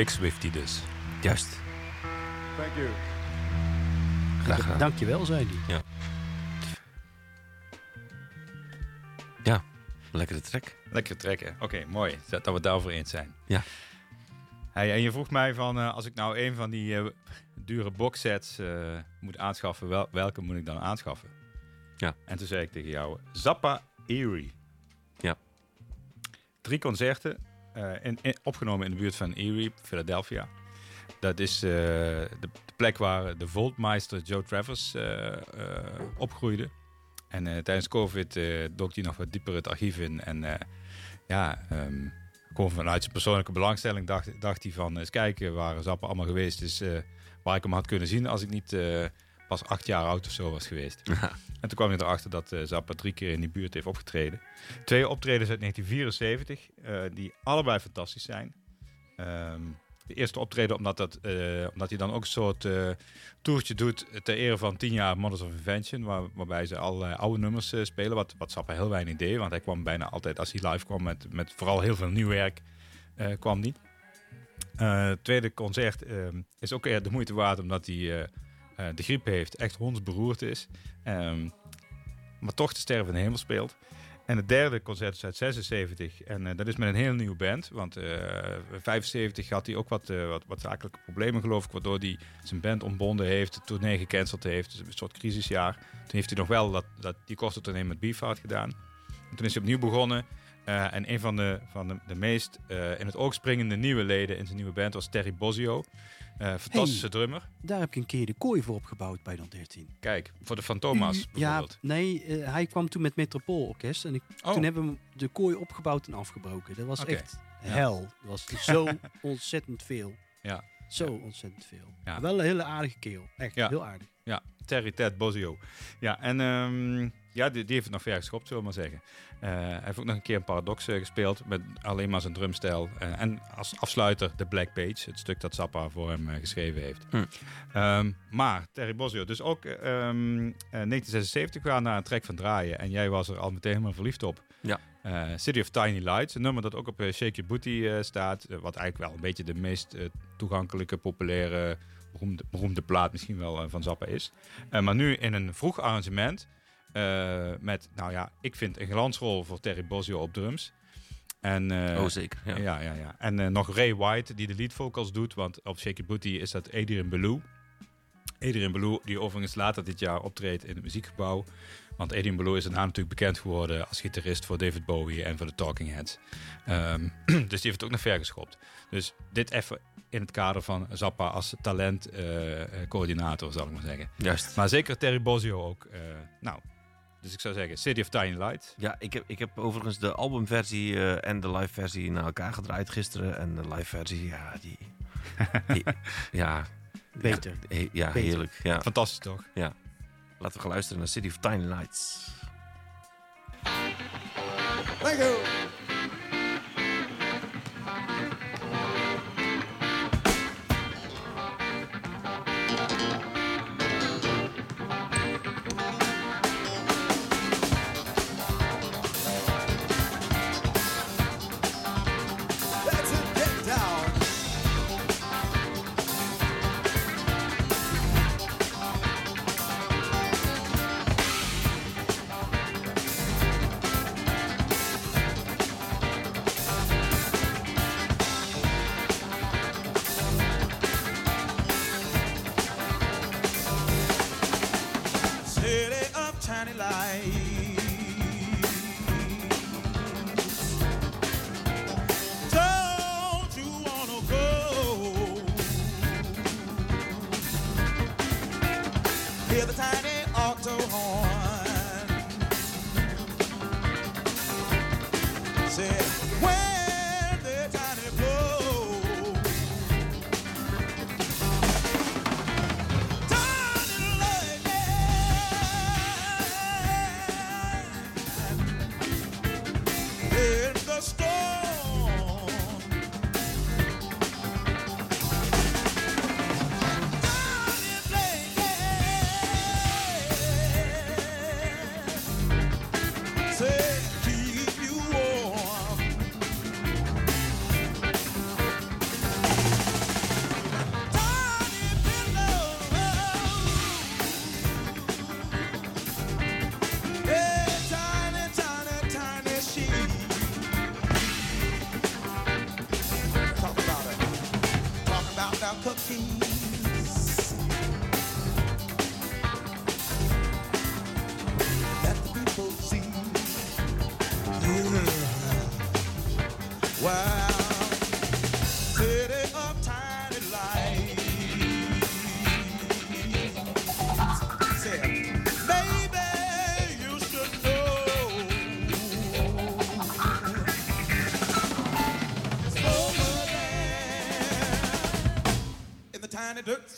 Big Swifty dus. Juist. Thank you. Graag gedaan. Dankjewel, zei hij. Lekkere track. Lekker trekken. Oké, mooi. Dat, dat we het daarover eens zijn. Ja. Hey, en je vroeg mij van, eh, als ik nou een van die eh, dure boxsets eh, moet aanschaffen, wel, welke moet ik dan aanschaffen? Ja. En toen zei ik tegen jou, Zappa Erie. Ja. Drie concerten, in, in- opgenomen in de buurt van Erie, Philadelphia. Dat is eh, de, de plek waar de Voltmeister Joe Travers eh, eh, opgroeide. En eh, tijdens COVID eh dook hij nog wat dieper het archief in. En eh, ja, ehm, gewoon vanuit zijn persoonlijke belangstelling dacht, dacht hij van... eens kijken waar Zappa allemaal geweest is. eh, waar ik hem had kunnen zien als ik niet eh, pas acht jaar oud of zo was geweest. En toen kwam hij erachter dat eh, Zappa drie keer in die buurt heeft opgetreden. Twee optredens uit 1974, eh, die allebei fantastisch zijn. Ehm, de eerste optreden omdat, dat, eh, omdat hij dan ook een soort toertje doet ter ere van 10 jaar Models of Invention. Waar, waarbij ze allerlei oude nummers spelen. Wat, wat Zappa heel weinig deed. Want hij kwam bijna altijd als hij live kwam met, met vooral heel veel nieuw werk. kwam niet. Het tweede concert ehm, is ook de moeite waard omdat hij eh, de griep heeft. Echt hondsberoerd is. Ehm, maar toch de sterren van de hemel speelt. En het derde concert is uit 76. En eh, dat is met een heel nieuwe band. Want eh 75 had hij ook wat, wat, wat zakelijke problemen, geloof ik. Waardoor hij zijn band ontbonden heeft, de tournee gecanceld heeft. Dus een soort crisisjaar. Toen heeft hij nog wel dat, dat, die korte tournee met Beefheart gedaan. En toen is hij opnieuw begonnen. En een van de, van de, de meest in het oog springende nieuwe leden in zijn nieuwe band was Terry Bozzio. Eh, fantastische drummer. Daar heb ik een keer de kooi voor opgebouwd bij Dan 13. Kijk, voor de Fantomas Ja, bijvoorbeeld. nee, eh, hij kwam toen met Metropool Orkest. En ik, Oh. toen hebben we de kooi opgebouwd en afgebroken. Dat was echt hel. Dat was [laughs] zo ontzettend veel. Ja. Zo ontzettend veel. Ja. Wel een hele aardige keel. Echt, Ja. heel aardig. Ja, Terry Ted Bozio. Ja, en ehm, ja, die, die heeft het nog ver geschopt, zullen we maar zeggen. Eh, hij heeft ook nog een keer een Paradox eh, gespeeld met alleen maar zijn drumstijl. Eh, en als afsluiter de Black Page, het stuk dat Zappa voor hem geschreven heeft. Hm. Ehm, maar Terry Bozio, dus ook eh, 1976 we gaan naar een track van draaien. En jij was er al meteen helemaal verliefd op. Ja. City of Tiny Lights, een nummer dat ook op Shake Your Booty staat. wat eigenlijk wel een beetje de meest toegankelijke, populaire, beroemde, beroemde plaat misschien wel eh, van Zappa is. Eh, maar nu in een vroeg arrangement. eh, met, nou ja, ik vind een glansrol voor Terry Bozzio op drums. En, oh, zeker. Ja. ja, ja, ja. En nog Ray White die de lead vocals doet. Want op Shake Your Booty is dat Adrian Belew. Adrian Belew, die overigens later dit jaar optreedt in het muziekgebouw. Want Adrian Belew is daarna natuurlijk bekend geworden als gitarist voor David Bowie en voor de Talking Heads. Ehm, [clears throat] dus die heeft het ook nog ver geschopt. Dus dit even in het kader van Zappa als talentcoördinator, zal ik maar zeggen. Juist. Maar zeker Terry Bozzio ook. eh, nou, dus ik zou zeggen City of Tiny Light. Ja, ik heb, ik heb overigens de albumversie eh, en de live versie naar elkaar gedraaid gisteren. En de live versie, ja, die... die- [laughs] ja, Beter. he- ja, Beter. heerlijk. Ja. Fantastisch toch? Laten we gaan luisteren naar City of Tiny Lights. Thank you.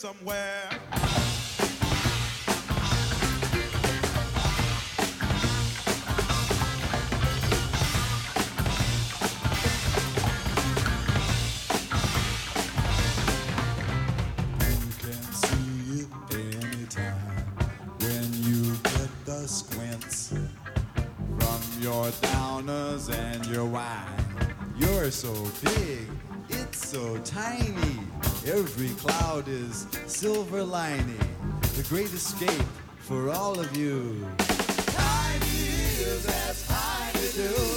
somewhere. The great escape for all of you. Is as high.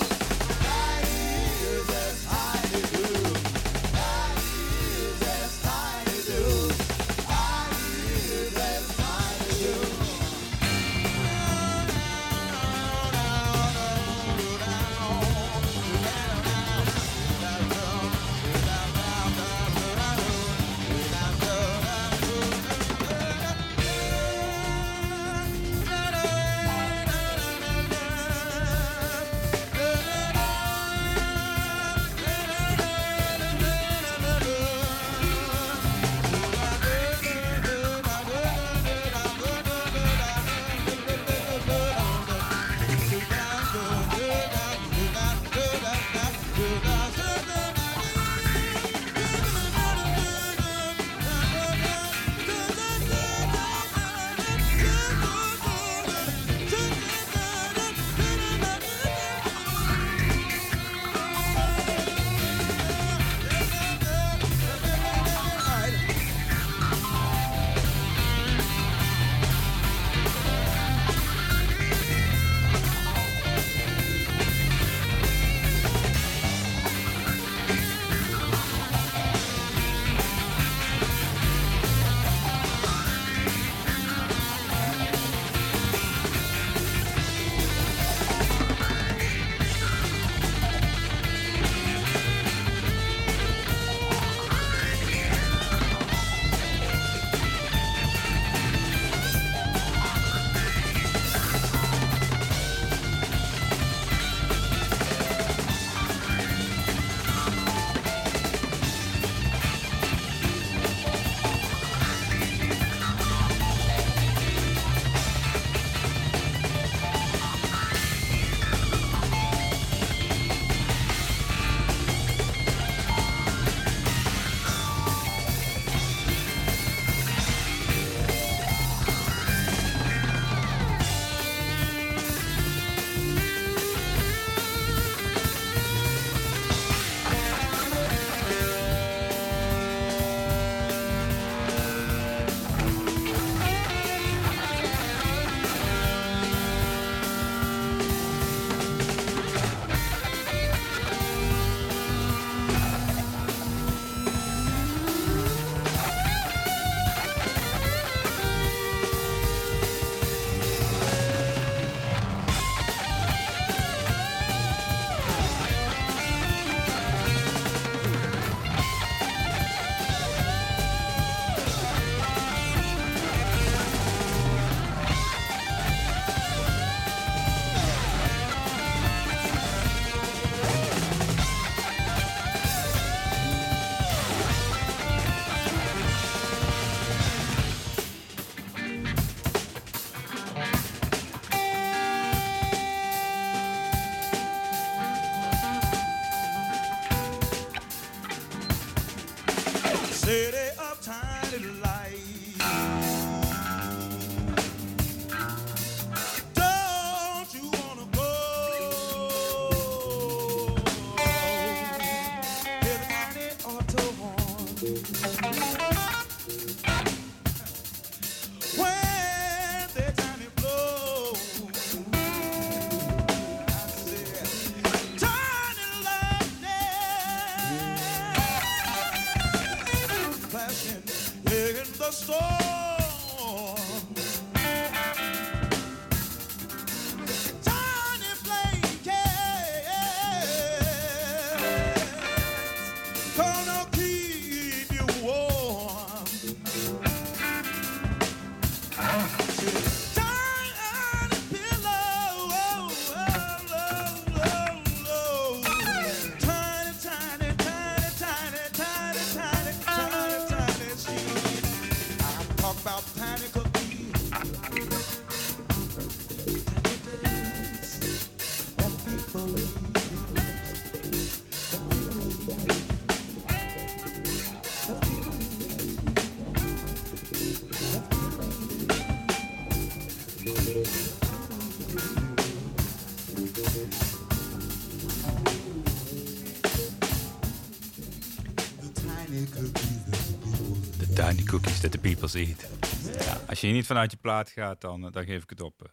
Ja, als je hier niet vanuit je plaat gaat, dan, eh, dan geef ik het op. eh.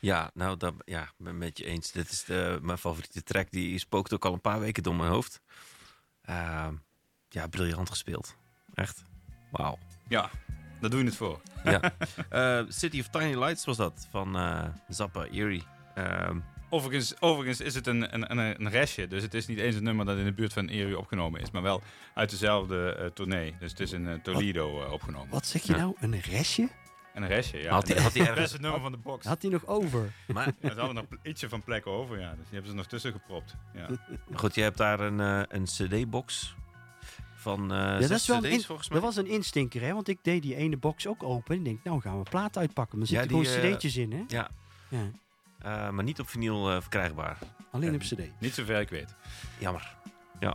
Ja, nou, dat, ja, ben met je eens. Dit is de, mijn favoriete track. Die spookt ook al een paar weken door mijn hoofd. Ehm, ja, briljant gespeeld. Echt. Wauw. Ja, daar doe je het voor. Ja. [laughs] Eh, City of Tiny Lights was dat, van Zappa, Eerie. Overigens, overigens is het een, een, een, een restje. Dus het is niet eens een nummer dat in de buurt van Erie opgenomen is. Maar wel uit dezelfde eh, tournee. Dus het is in eh, Toledo eh, opgenomen. Wat zeg je Ja. nou? Een restje? En een restje, ja. Had hij- had hij [laughs] het ergens- beste nummer van de box. Had hij nog over? maar Ja, ze hadden nog ietsje van plek over, ja. Dus die hebben ze nog tussen gepropt. Ja. [laughs] goed, je hebt daar een, eh, een cd-box van eh Ja, dat, is wel een cd's in- volgens mij. dat was een instinker, hè? Want ik deed die ene box ook open. En ik denk, nou gaan we plaat uitpakken. Maar er Ja, zitten die, gewoon cd'tjes in, hè? Ja, Ja, eh, maar niet op vinyl eh, verkrijgbaar. alleen eh, op cd. Niet zover ik weet. Jammer. Ja.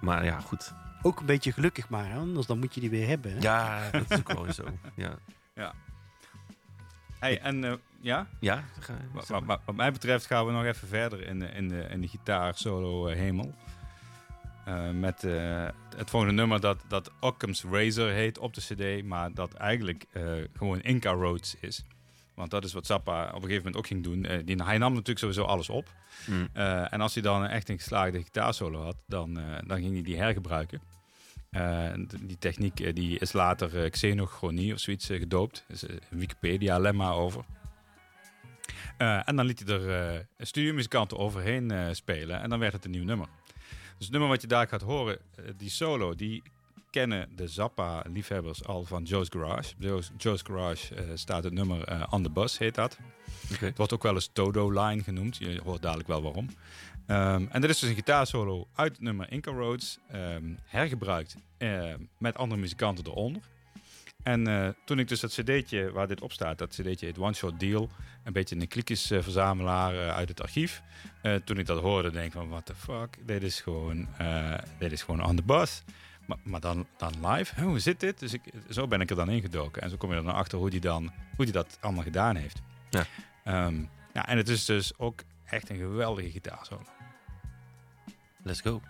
Maar ja, goed. Ook een beetje gelukkig maar, hè? anders dan moet je die weer hebben. Hè? Ja, dat is ook gewoon zo. Ja, Hey, en eh, ja, ja ga- wat, wat, wat- wat mij betreft gaan we nog even verder in de, in de, in de gitaar solo hemel. Eh, met eh, het volgende nummer dat, dat Occam's Razor heet op de cd, maar dat eigenlijk eh, gewoon Inca Roads is. Want dat is wat Zappa op een gegeven moment ook ging doen. Eh, die, hij nam natuurlijk sowieso alles op. Mm. Eh, en als hij dan echt een geslaagde gitaarsolo had, dan, eh, dan ging hij die hergebruiken. Die techniek die is later xenochronie of zoiets gedoopt. Er is eh, een Wikipedia lemma over. En dan liet hij er studiomuzikanten overheen spelen en dan werd het een nieuw nummer. Dus het nummer wat je daar gaat horen, die solo, die kennen de Zappa-liefhebbers al van Joe's Garage. Joe's, Joe's Garage eh, staat het nummer eh On The Bus, heet dat. Het wordt ook wel eens Todo-line genoemd. Je hoort dadelijk wel waarom. Ehm, en dit is dus een gitaarsolo uit het nummer Inca Roads. ehm, hergebruikt eh, met andere muzikanten eronder. En toen ik dus dat cd'tje waar dit op staat, dat cd'tje heet One Shot Deal. Een beetje een klikjesverzamelaar eh, uit het archief. Toen ik dat hoorde, denk ik van, what the fuck. Dit is gewoon, dit is gewoon on the bus. Maar, maar dan, dan live, hoe zit dit? Dus ik, zo ben ik er dan ingedoken. En zo kom je er dan achter hoe die, dan, hoe die dat allemaal gedaan heeft. Ja. Ehm, ja, en het is dus ook echt een geweldige gitaarsolo. Let's go.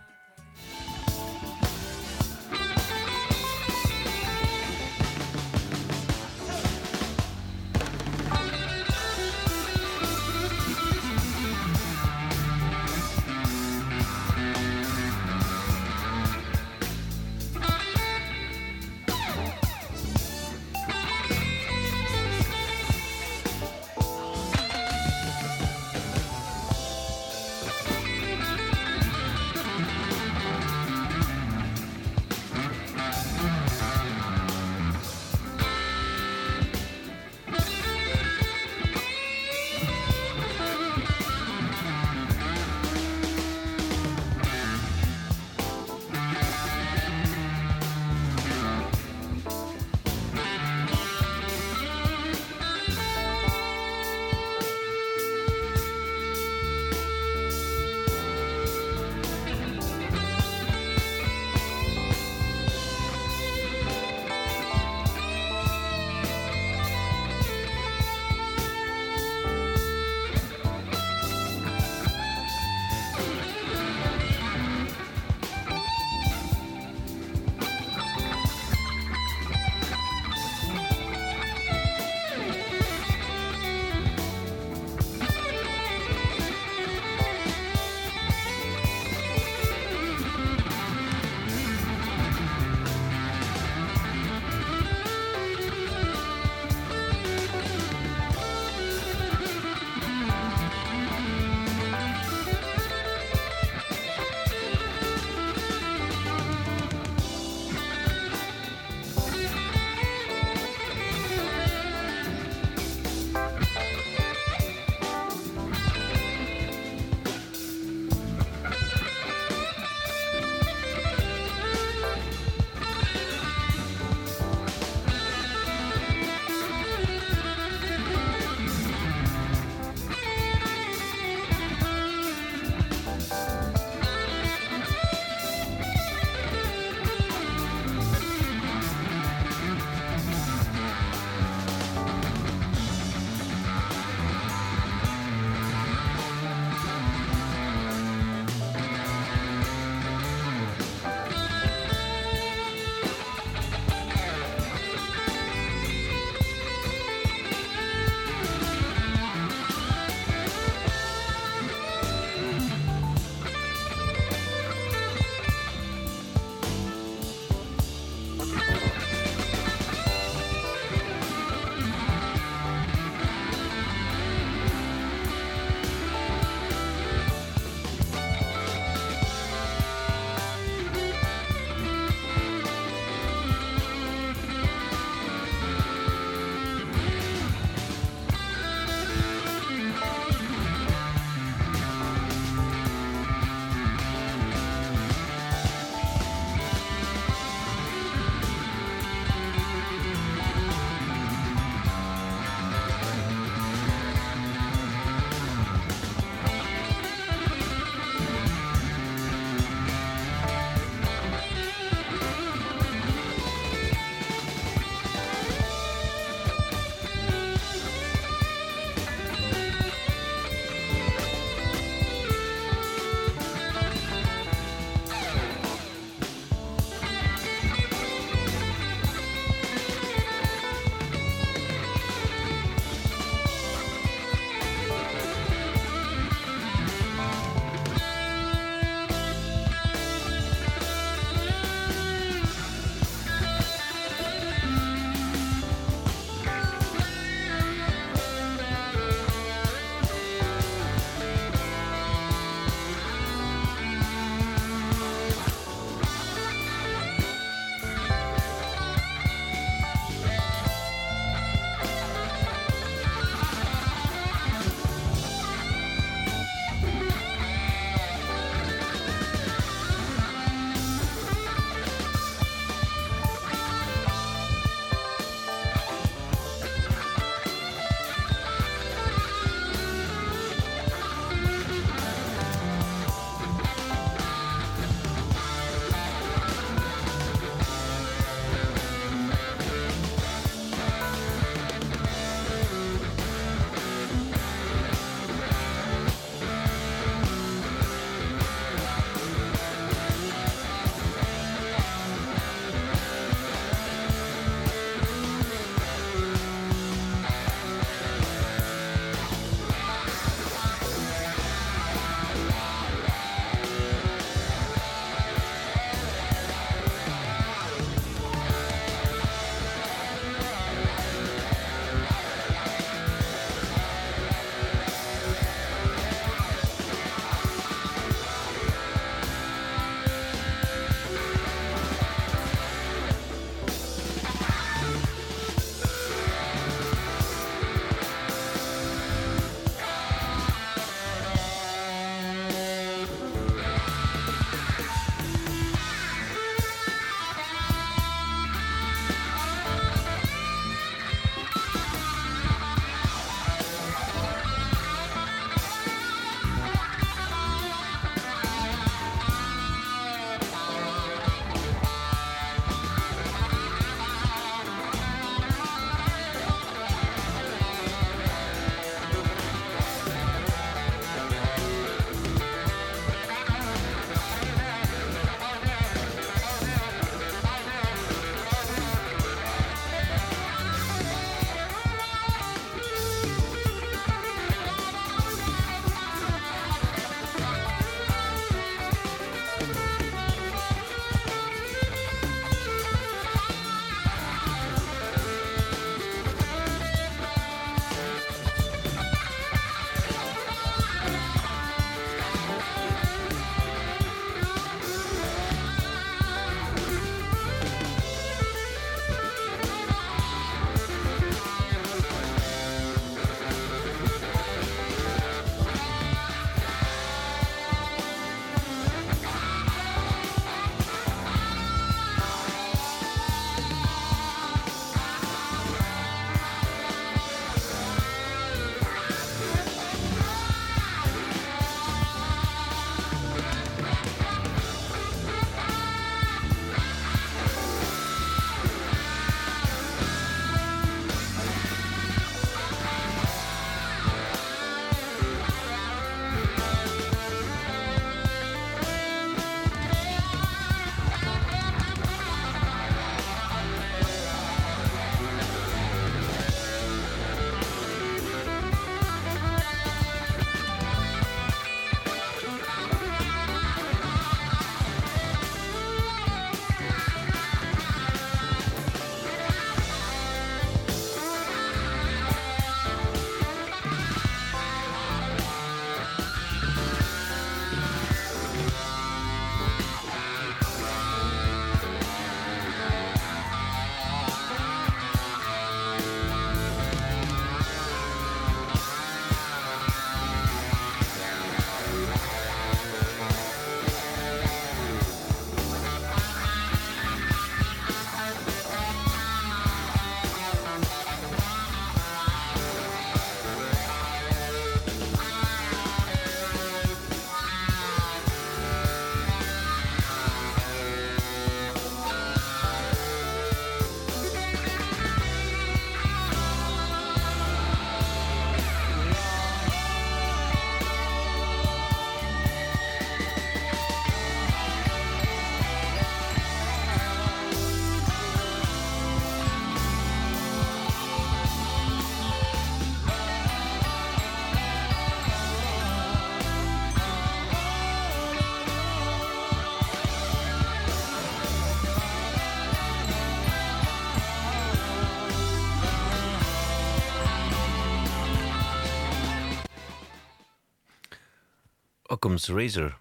Occam's Razor.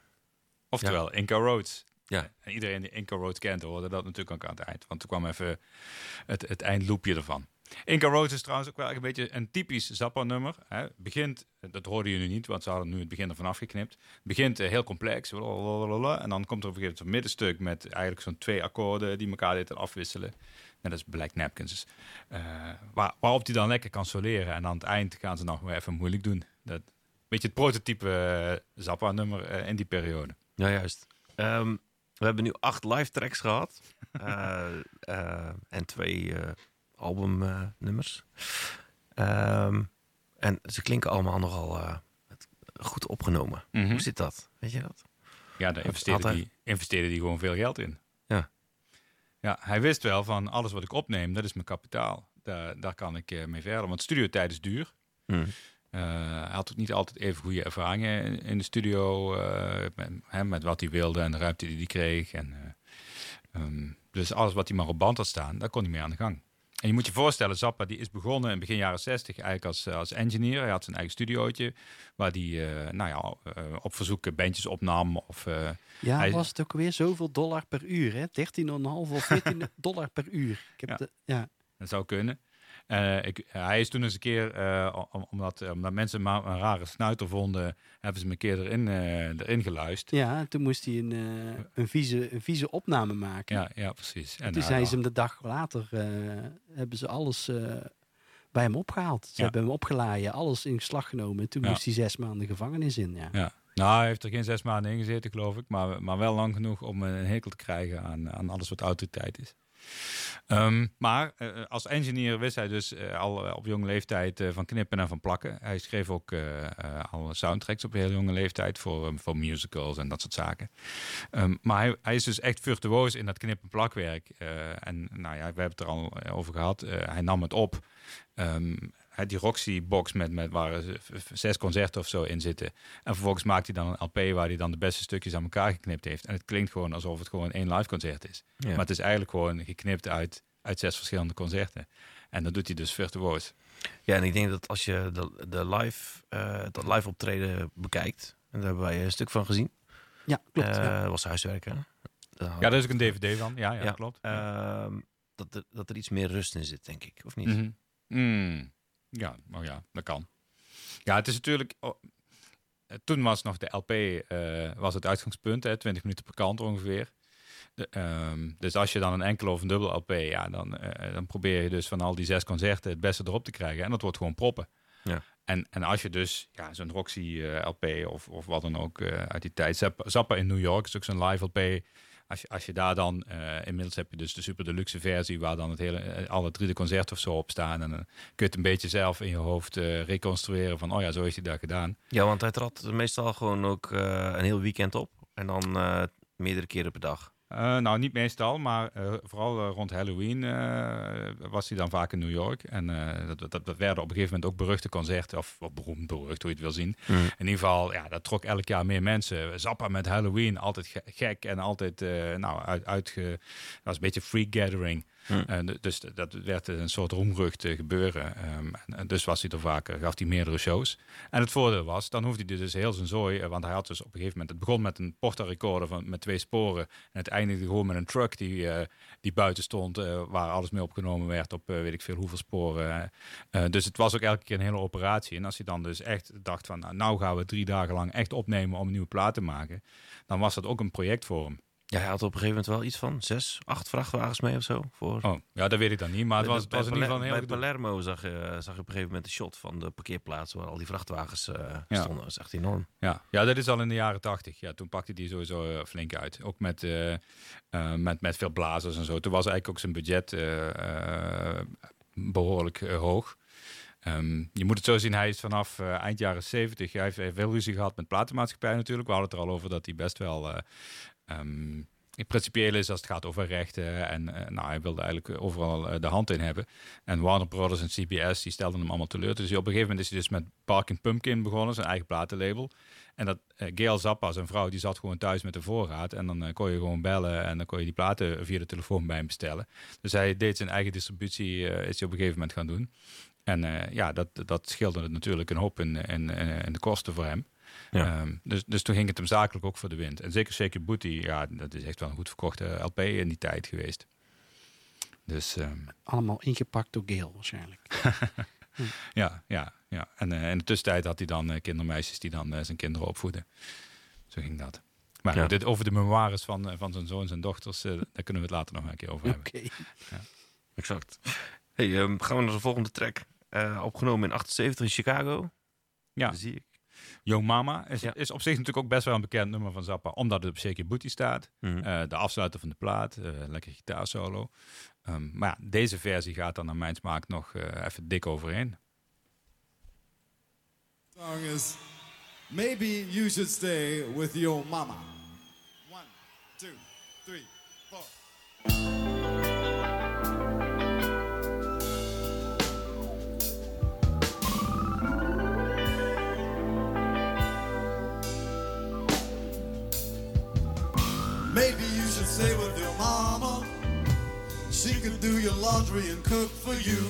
Oftewel, Inca Roads. Ja. En iedereen die Inca Roads kent, hoorde dat natuurlijk ook aan het eind. Want toen kwam even het, het eindloopje ervan. Inca Roads is trouwens ook wel een beetje een typisch Zappa-nummer. Begint, dat hoorde je nu niet, want ze hadden nu het begin ervan afgeknipt. Begint eh, heel complex, blablabla, en dan komt er op een gegeven moment een middenstuk met eigenlijk zo'n twee akkoorden die elkaar dit afwisselen. Net als Black Napkins. Eh, waar, waarop hij dan lekker kan soleren. En aan het eind gaan ze nog weer even moeilijk doen. Dat, beetje het prototype eh, Zappa-nummer eh, in die periode. Ja, juist. Ehm, we hebben nu acht live tracks gehad. [laughs] Eh, en twee albumnummers. Ehm, en ze klinken allemaal nogal goed opgenomen. Mhm. Hoe zit dat? Weet je dat? Ja, daar investeerde hij- die, investeerde die gewoon veel geld in. Ja. Ja, hij wist wel van alles wat ik opneem, dat is mijn kapitaal. Daar, daar kan ik mee verder. Want studiotijd is duur. Hmm. Eh, hij had ook niet altijd even goede ervaringen in, in de studio. eh, met, met wat hij wilde en de ruimte die hij kreeg. En, eh, ehm, dus alles wat hij maar op band had staan, daar kon hij mee aan de gang. En je moet je voorstellen, Zappa die is begonnen in begin jaren 60 eigenlijk als, als engineer. Hij had zijn eigen studiootje waar hij nou ja, op verzoek bandjes opnam. Of, Ja, Hij- was het ook weer zoveel dollar per uur, hè? 13,5 of 14 [laughs] dollar per uur. Ik heb Ja. De, ja. Dat zou kunnen. Eh, ik, hij is toen eens een keer, eh, om- omdat, omdat mensen een rare snuiter vonden, hebben ze hem een keer erin, eh, erin geluisterd. ja, en toen moest hij een, eh, een, vieze, een vieze opname maken. Ja, ja, precies. En toen eh, zijn ze hem de dag later, eh, hebben ze alles eh, bij hem opgehaald. Ze Ja. hebben hem opgeladen, alles in slag genomen. En toen Ja. moest hij zes maanden gevangenis in. Ja. Ja. Nou, hij heeft er geen zes maanden in gezeten, geloof ik. Maar, maar wel lang genoeg om een hekel te krijgen aan, aan alles wat autoriteit is. Ehm, maar eh, als engineer wist hij dus eh, al eh, op jonge leeftijd eh, van knippen en van plakken. Hij schreef ook eh, eh, al soundtracks op heel jonge leeftijd voor, eh, voor musicals en dat soort zaken. Ehm, maar hij, is dus echt virtuoos in dat knip- en plakwerk. Eh, en nou ja, we hebben het er al eh, over gehad. Eh, hij nam het op. Ehm, die Roxy-box met, met waar zes concerten of zo in zitten. En vervolgens maakt hij dan een LP waar hij dan de beste stukjes aan elkaar geknipt heeft. En het klinkt gewoon alsof het gewoon één live concert is. Ja. Maar het is eigenlijk gewoon geknipt uit, uit zes verschillende concerten. En dat doet hij dus virtuoos. Ja, en ik denk dat als je de, de live, eh, dat live optreden bekijkt, en daar hebben wij een stuk van gezien. Ja, klopt. Eh, ja. Dat was huiswerk, hè? Dat- Ja, daar is ook een DVD van. Ja, ja, Ja, klopt. Ehm, dat, er, dat er iets meer rust in zit, denk ik. Of niet? Mhm. Mm. Ja, maar ja, dat kan. Ja, het is natuurlijk. oh, toen was nog de LP eh, was het uitgangspunt, hè, 20 minuten per kant ongeveer. De, ehm, dus als je dan een enkele of een dubbel LP, ja, dan, eh, dan probeer je dus van al die zes concerten het beste erop te krijgen. En dat wordt gewoon proppen. Ja. En, en als je dus ja, zo'n Roxy eh, LP of, of wat dan ook uit die tijd, Zappa, Zappa in New York is ook zo'n live LP. Als je, als je daar dan, eh, inmiddels heb je dus de super deluxe versie waar dan het hele, eh, alle drie de concerten of zo op staan. En dan kun je het een beetje zelf in je hoofd eh, reconstrueren van, oh ja, zo is hij dat gedaan. Ja, want hij trad meestal gewoon ook een heel weekend op. En dan meerdere keren per dag. Eh, nou, niet meestal, maar eh, vooral eh, rond Halloween was hij dan vaak in New York. En dat, dat, dat werden op een gegeven moment ook beruchte concerten, of, beroemd berucht, hoe je het wil zien. Mm. In ieder geval, ja, dat trok elk jaar meer mensen. Zappa met Halloween, altijd ge- gek en altijd, nou, uit, uitge... Dat was een beetje freak gathering. Hmm. Eh, dus dat werd een soort roemrucht eh, gebeuren. Ehm, en, dus was hij er vaak, eh, gaf hij meerdere shows. En het voordeel was, dan hoefde hij dus heel zijn zooi, want hij had dus op een gegeven moment, het begon met een porta recorder van, met twee sporen. En het eindigde gewoon met een truck die, die buiten stond, waar alles mee opgenomen werd op weet ik veel hoeveel sporen. Dus het was ook elke keer een hele operatie. En als hij dan dus echt dacht van, nou, nou gaan we drie dagen lang echt opnemen om een nieuwe plaat te maken, dan was dat ook een project voor hem. Ja, hij had op een gegeven moment wel iets van zes, acht vrachtwagens mee of zo. Voor... Oh, ja, dat weet ik dan niet, maar het was, het was in ieder geval een heel bij. Palermo zag je, zag je op een gegeven moment een shot van de parkeerplaats waar al die vrachtwagens eh, Ja. stonden. Dat is echt enorm. Ja. ja, dat is al in de jaren tachtig. Ja, toen pakte hij sowieso eh, flink uit. Ook met, eh, eh, met, met veel blazers en zo. Toen was eigenlijk ook zijn budget eh, eh, behoorlijk eh, hoog. Ehm, je moet het zo zien, hij is vanaf eh, eind jaren zeventig. Hij heeft, veel ruzie gehad met platenmaatschappijen natuurlijk. We hadden het er al over dat hij best wel eh ehm, principieel is als het gaat over rechten. En eh, nou, hij wilde eigenlijk overal eh, de hand in hebben. En Warner Brothers en CBS die stelden hem allemaal teleur. Dus op een gegeven moment is hij dus met Parking Pumpkin begonnen, zijn eigen platenlabel. En dat uh, Gail Zappa, zijn vrouw, die zat gewoon thuis met de voorraad. En dan kon je gewoon bellen en dan kon je die platen via de telefoon bij hem bestellen. Dus hij deed zijn eigen distributie, is hij op een gegeven moment gaan doen. En ja, dat, dat scheelde natuurlijk een hoop in, in, in de kosten voor hem. Ja. Ehm, dus, dus toen ging het hem zakelijk ook voor de wind. En zeker Shake Your Booty, ja, dat is echt wel een goed verkochte LP in die tijd geweest. Dus ehm, Allemaal ingepakt door Gail waarschijnlijk. [laughs] ja, ja, ja. En eh, in de tussentijd had hij dan eh, kindermeisjes die dan eh, zijn kinderen opvoeden. Zo ging dat. Maar Ja. dit over de memoires van, van zijn zoons en dochters, daar kunnen we het later nog een keer over Oké. hebben. Exact. Hey, ehm, gaan we naar de volgende track. Eh, opgenomen in 78 in Chicago. Ja. Dat zie ik. Yo Mama is, Ja. is op zich natuurlijk ook best wel een bekend nummer van Zappa, omdat het op Your Booty staat. Mhm. Eh, de afsluiter van de plaat, eh, lekker gitaarsolo. Ehm maar ja, deze versie gaat dan naar mijn smaak nog eh, even dik overheen. song is Maybe You Should Stay With Your Mama. Stay with your mama. She can do your laundry and cook for you.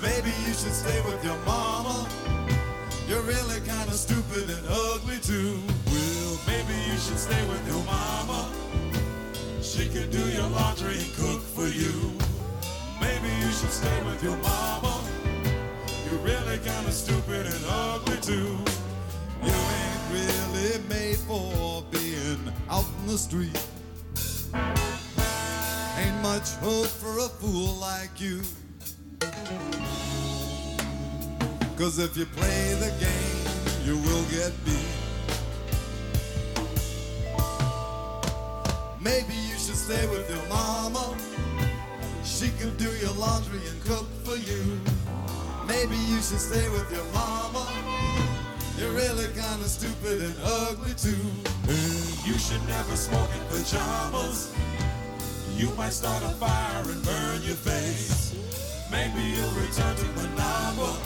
Maybe you should stay with your mama. You're really kind of stupid and ugly too. Well, maybe you should stay with your mama. She can do your laundry and cook for you. Maybe you should stay with your mama. You're really kind of stupid and ugly too. You ain't really made for being out in the street. Ain't much hope for a fool like you. Cause if you play the game, you will get beat. Maybe you should stay with your mama. She can do your laundry and cook for you. Maybe you should stay with your mama. You're really kinda stupid and ugly too. You should never smoke in pajamas. You might start a fire and burn your face. Maybe you'll return to Managua.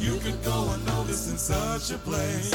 You could go unnoticed in such a place.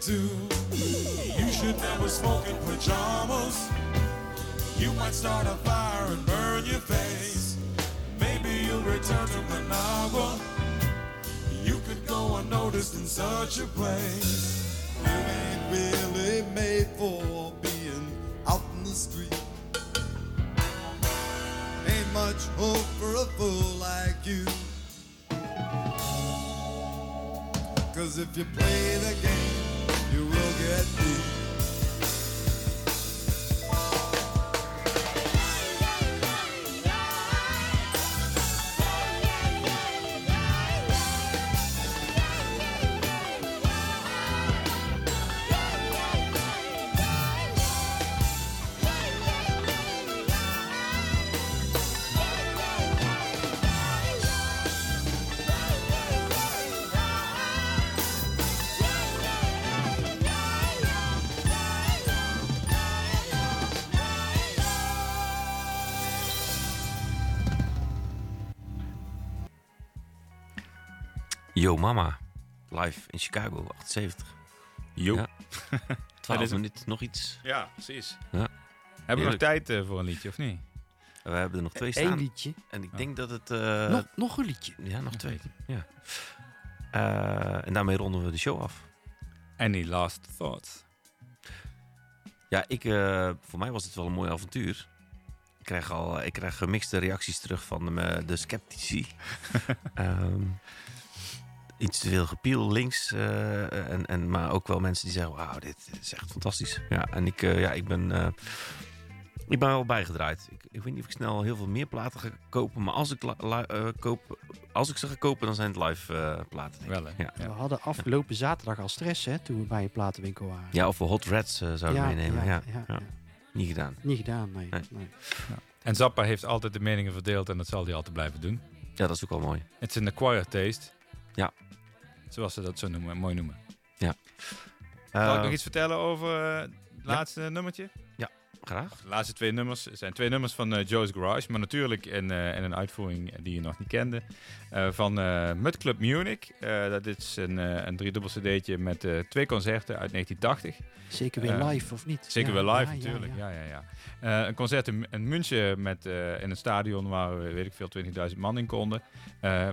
Too. You should never smoke in pajamas. You might start a fire and burn your face. Maybe you'll return to Managua. You could go unnoticed in such a place. You ain't really made for being out in the street. Ain't much hope for a fool like you. Cause if you play the game, Yo Mama, live in Chicago, 78. Jo. Ja. [laughs] 12 is een- minuten, nog iets. Ja, precies. Ja. Hebben we nog tijd eh, voor een liedje, of niet? We hebben er nog twee Eén staan. liedje. En ik denk dat het... eh, nog, nog een liedje. Ja, nog twee. Ja. Eh, en daarmee ronden we de show af. Any last thoughts? Ja, ik, eh, voor mij was het wel een mooi avontuur. Ik krijg al ik krijg gemixte reacties terug van de, de sceptici. [laughs] Ehm, iets te veel gepiel links. eh, en, en, maar ook wel mensen die zeggen, wauw, dit is echt fantastisch. Ja, en ik, eh, ja, ik ben... eh, ik ben wel bijgedraaid. Ik, ik weet niet of ik snel heel veel meer platen ga kopen. Maar als ik, eh, koop, als ik ze ga kopen, dan zijn het live eh, platen. denk ik. Wel, hè? Ja. Ja. We hadden afgelopen zaterdag al stress hè, toen we bij een platenwinkel waren. ja, of we Hot Reds zouden meenemen. Ja, ja, ja. Niet gedaan. Niet gedaan, nee. Nee. nee. En Zappa heeft altijd de meningen verdeeld en dat zal hij altijd blijven doen. Ja, dat is ook wel mooi. Het is een acquired taste. Ja. Zoals ze dat zo noemen, mooi noemen. Eh, Zal ik nog iets vertellen over eh, het laatste nummertje? Graag. De laatste twee nummers zijn twee nummers van eh, Joe's Garage, maar natuurlijk in, eh, in een uitvoering die je nog niet kende. Eh, van eh Mud Club Munich. Eh, dat is een, een driedubbel cd'tje met twee concerten uit 1980. Zeker weer live, of niet? Zeker Ja, wel live ja, natuurlijk. ja. Ja, ja, ja. Een concert in, in München met, in een stadion waar we, weet ik veel 20.000 man in konden.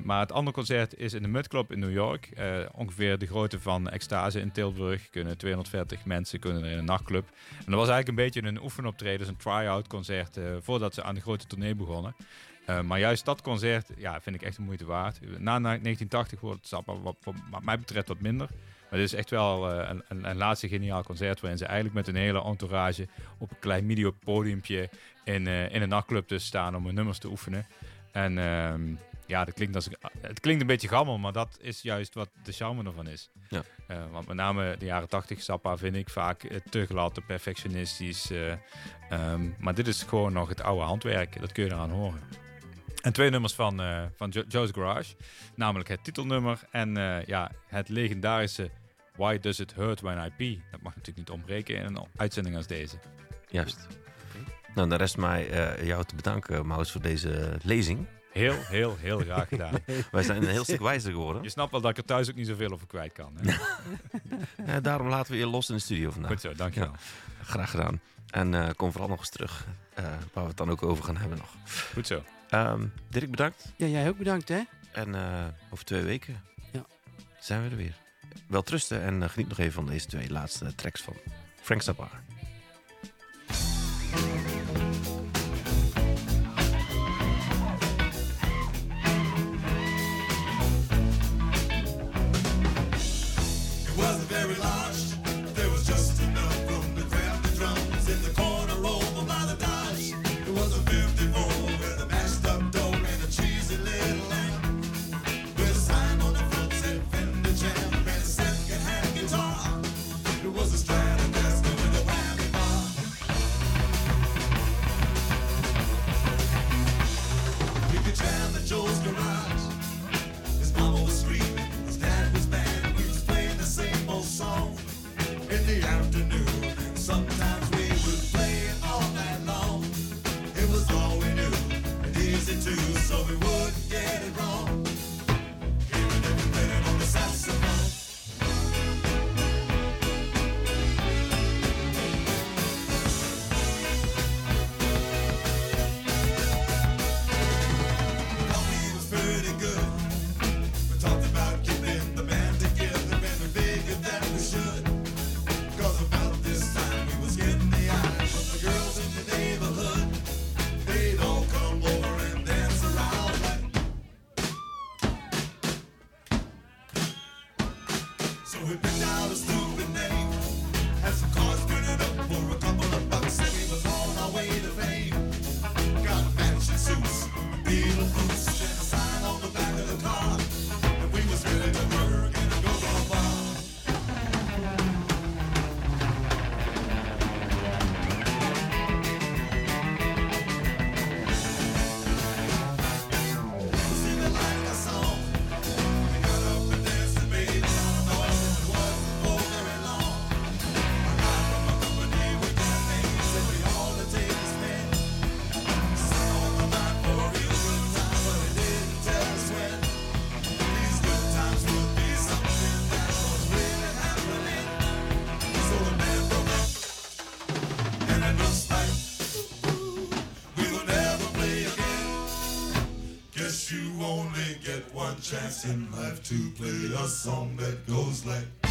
Maar het andere concert is in de Mud Club in New York. Ongeveer de grootte van Extase in Tilburg. Kunnen 240 mensen kunnen er in een nachtclub. En dat was eigenlijk een beetje een oefenoptreden, dus een try-out concert voordat ze aan de grote tournee begonnen. Eh, maar juist dat concert ja, vind ik echt de moeite waard. Na 1980 wordt het Zappa wat, wat, mij betreft wat minder. Maar dit is echt wel eh, een, een, een laatste geniaal concert waarin ze eigenlijk met een hele entourage op een klein midi podiumpje in, eh, in een nachtclub dus staan om hun nummers te oefenen. En ehm, ja, dat klinkt als, het klinkt een beetje gammel, maar dat is juist wat de charme ervan is. Ja. Want met name de jaren 80 Zappa vind ik vaak te glad, te perfectionistisch. eh, ehm, maar dit is gewoon nog het oude handwerk, dat kun je eraan horen. En twee nummers van, eh, van Jo- Joe's Garage. Namelijk het titelnummer en eh, ja, het legendarische Why Does It Hurt When I Pee. Dat mag natuurlijk niet ontbreken in een uitzending als deze. Juist. Nou, dan rest mij eh, jou te bedanken, Maus, voor deze lezing. Heel, heel, heel graag gedaan. [laughs] Wij zijn een heel stuk wijzer geworden. Je snapt wel dat ik er thuis ook niet zoveel over kwijt kan. Hè? [laughs] Eh, daarom laten we je los in de studio vandaag. Goed zo, dankjewel. Graag gedaan. En kom vooral nog eens terug, waar we het dan ook over gaan hebben nog. Goed zo. Ehm, Dirk, bedankt. Ja, jij ook bedankt, hè? En eh, over twee weken Ja. zijn we er weer. Wel trusten en eh, geniet nog even van deze twee laatste tracks van Frank Zappa. chance in life to play a song that goes like.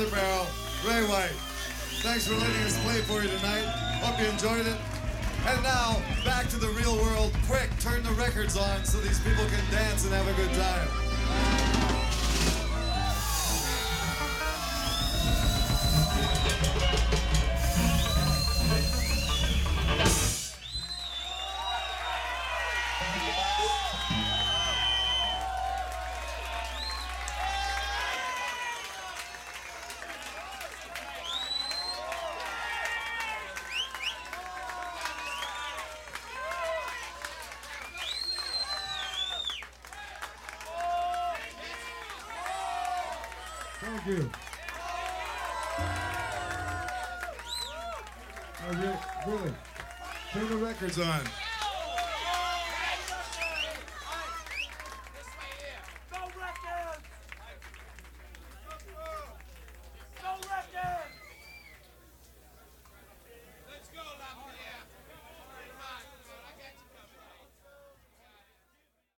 of the barrel, Ray White. Thanks for letting us play for you tonight. Hope you enjoyed it. And now, back to the real world. Quick, turn the records on so these people can dance and have a good time. Amazon.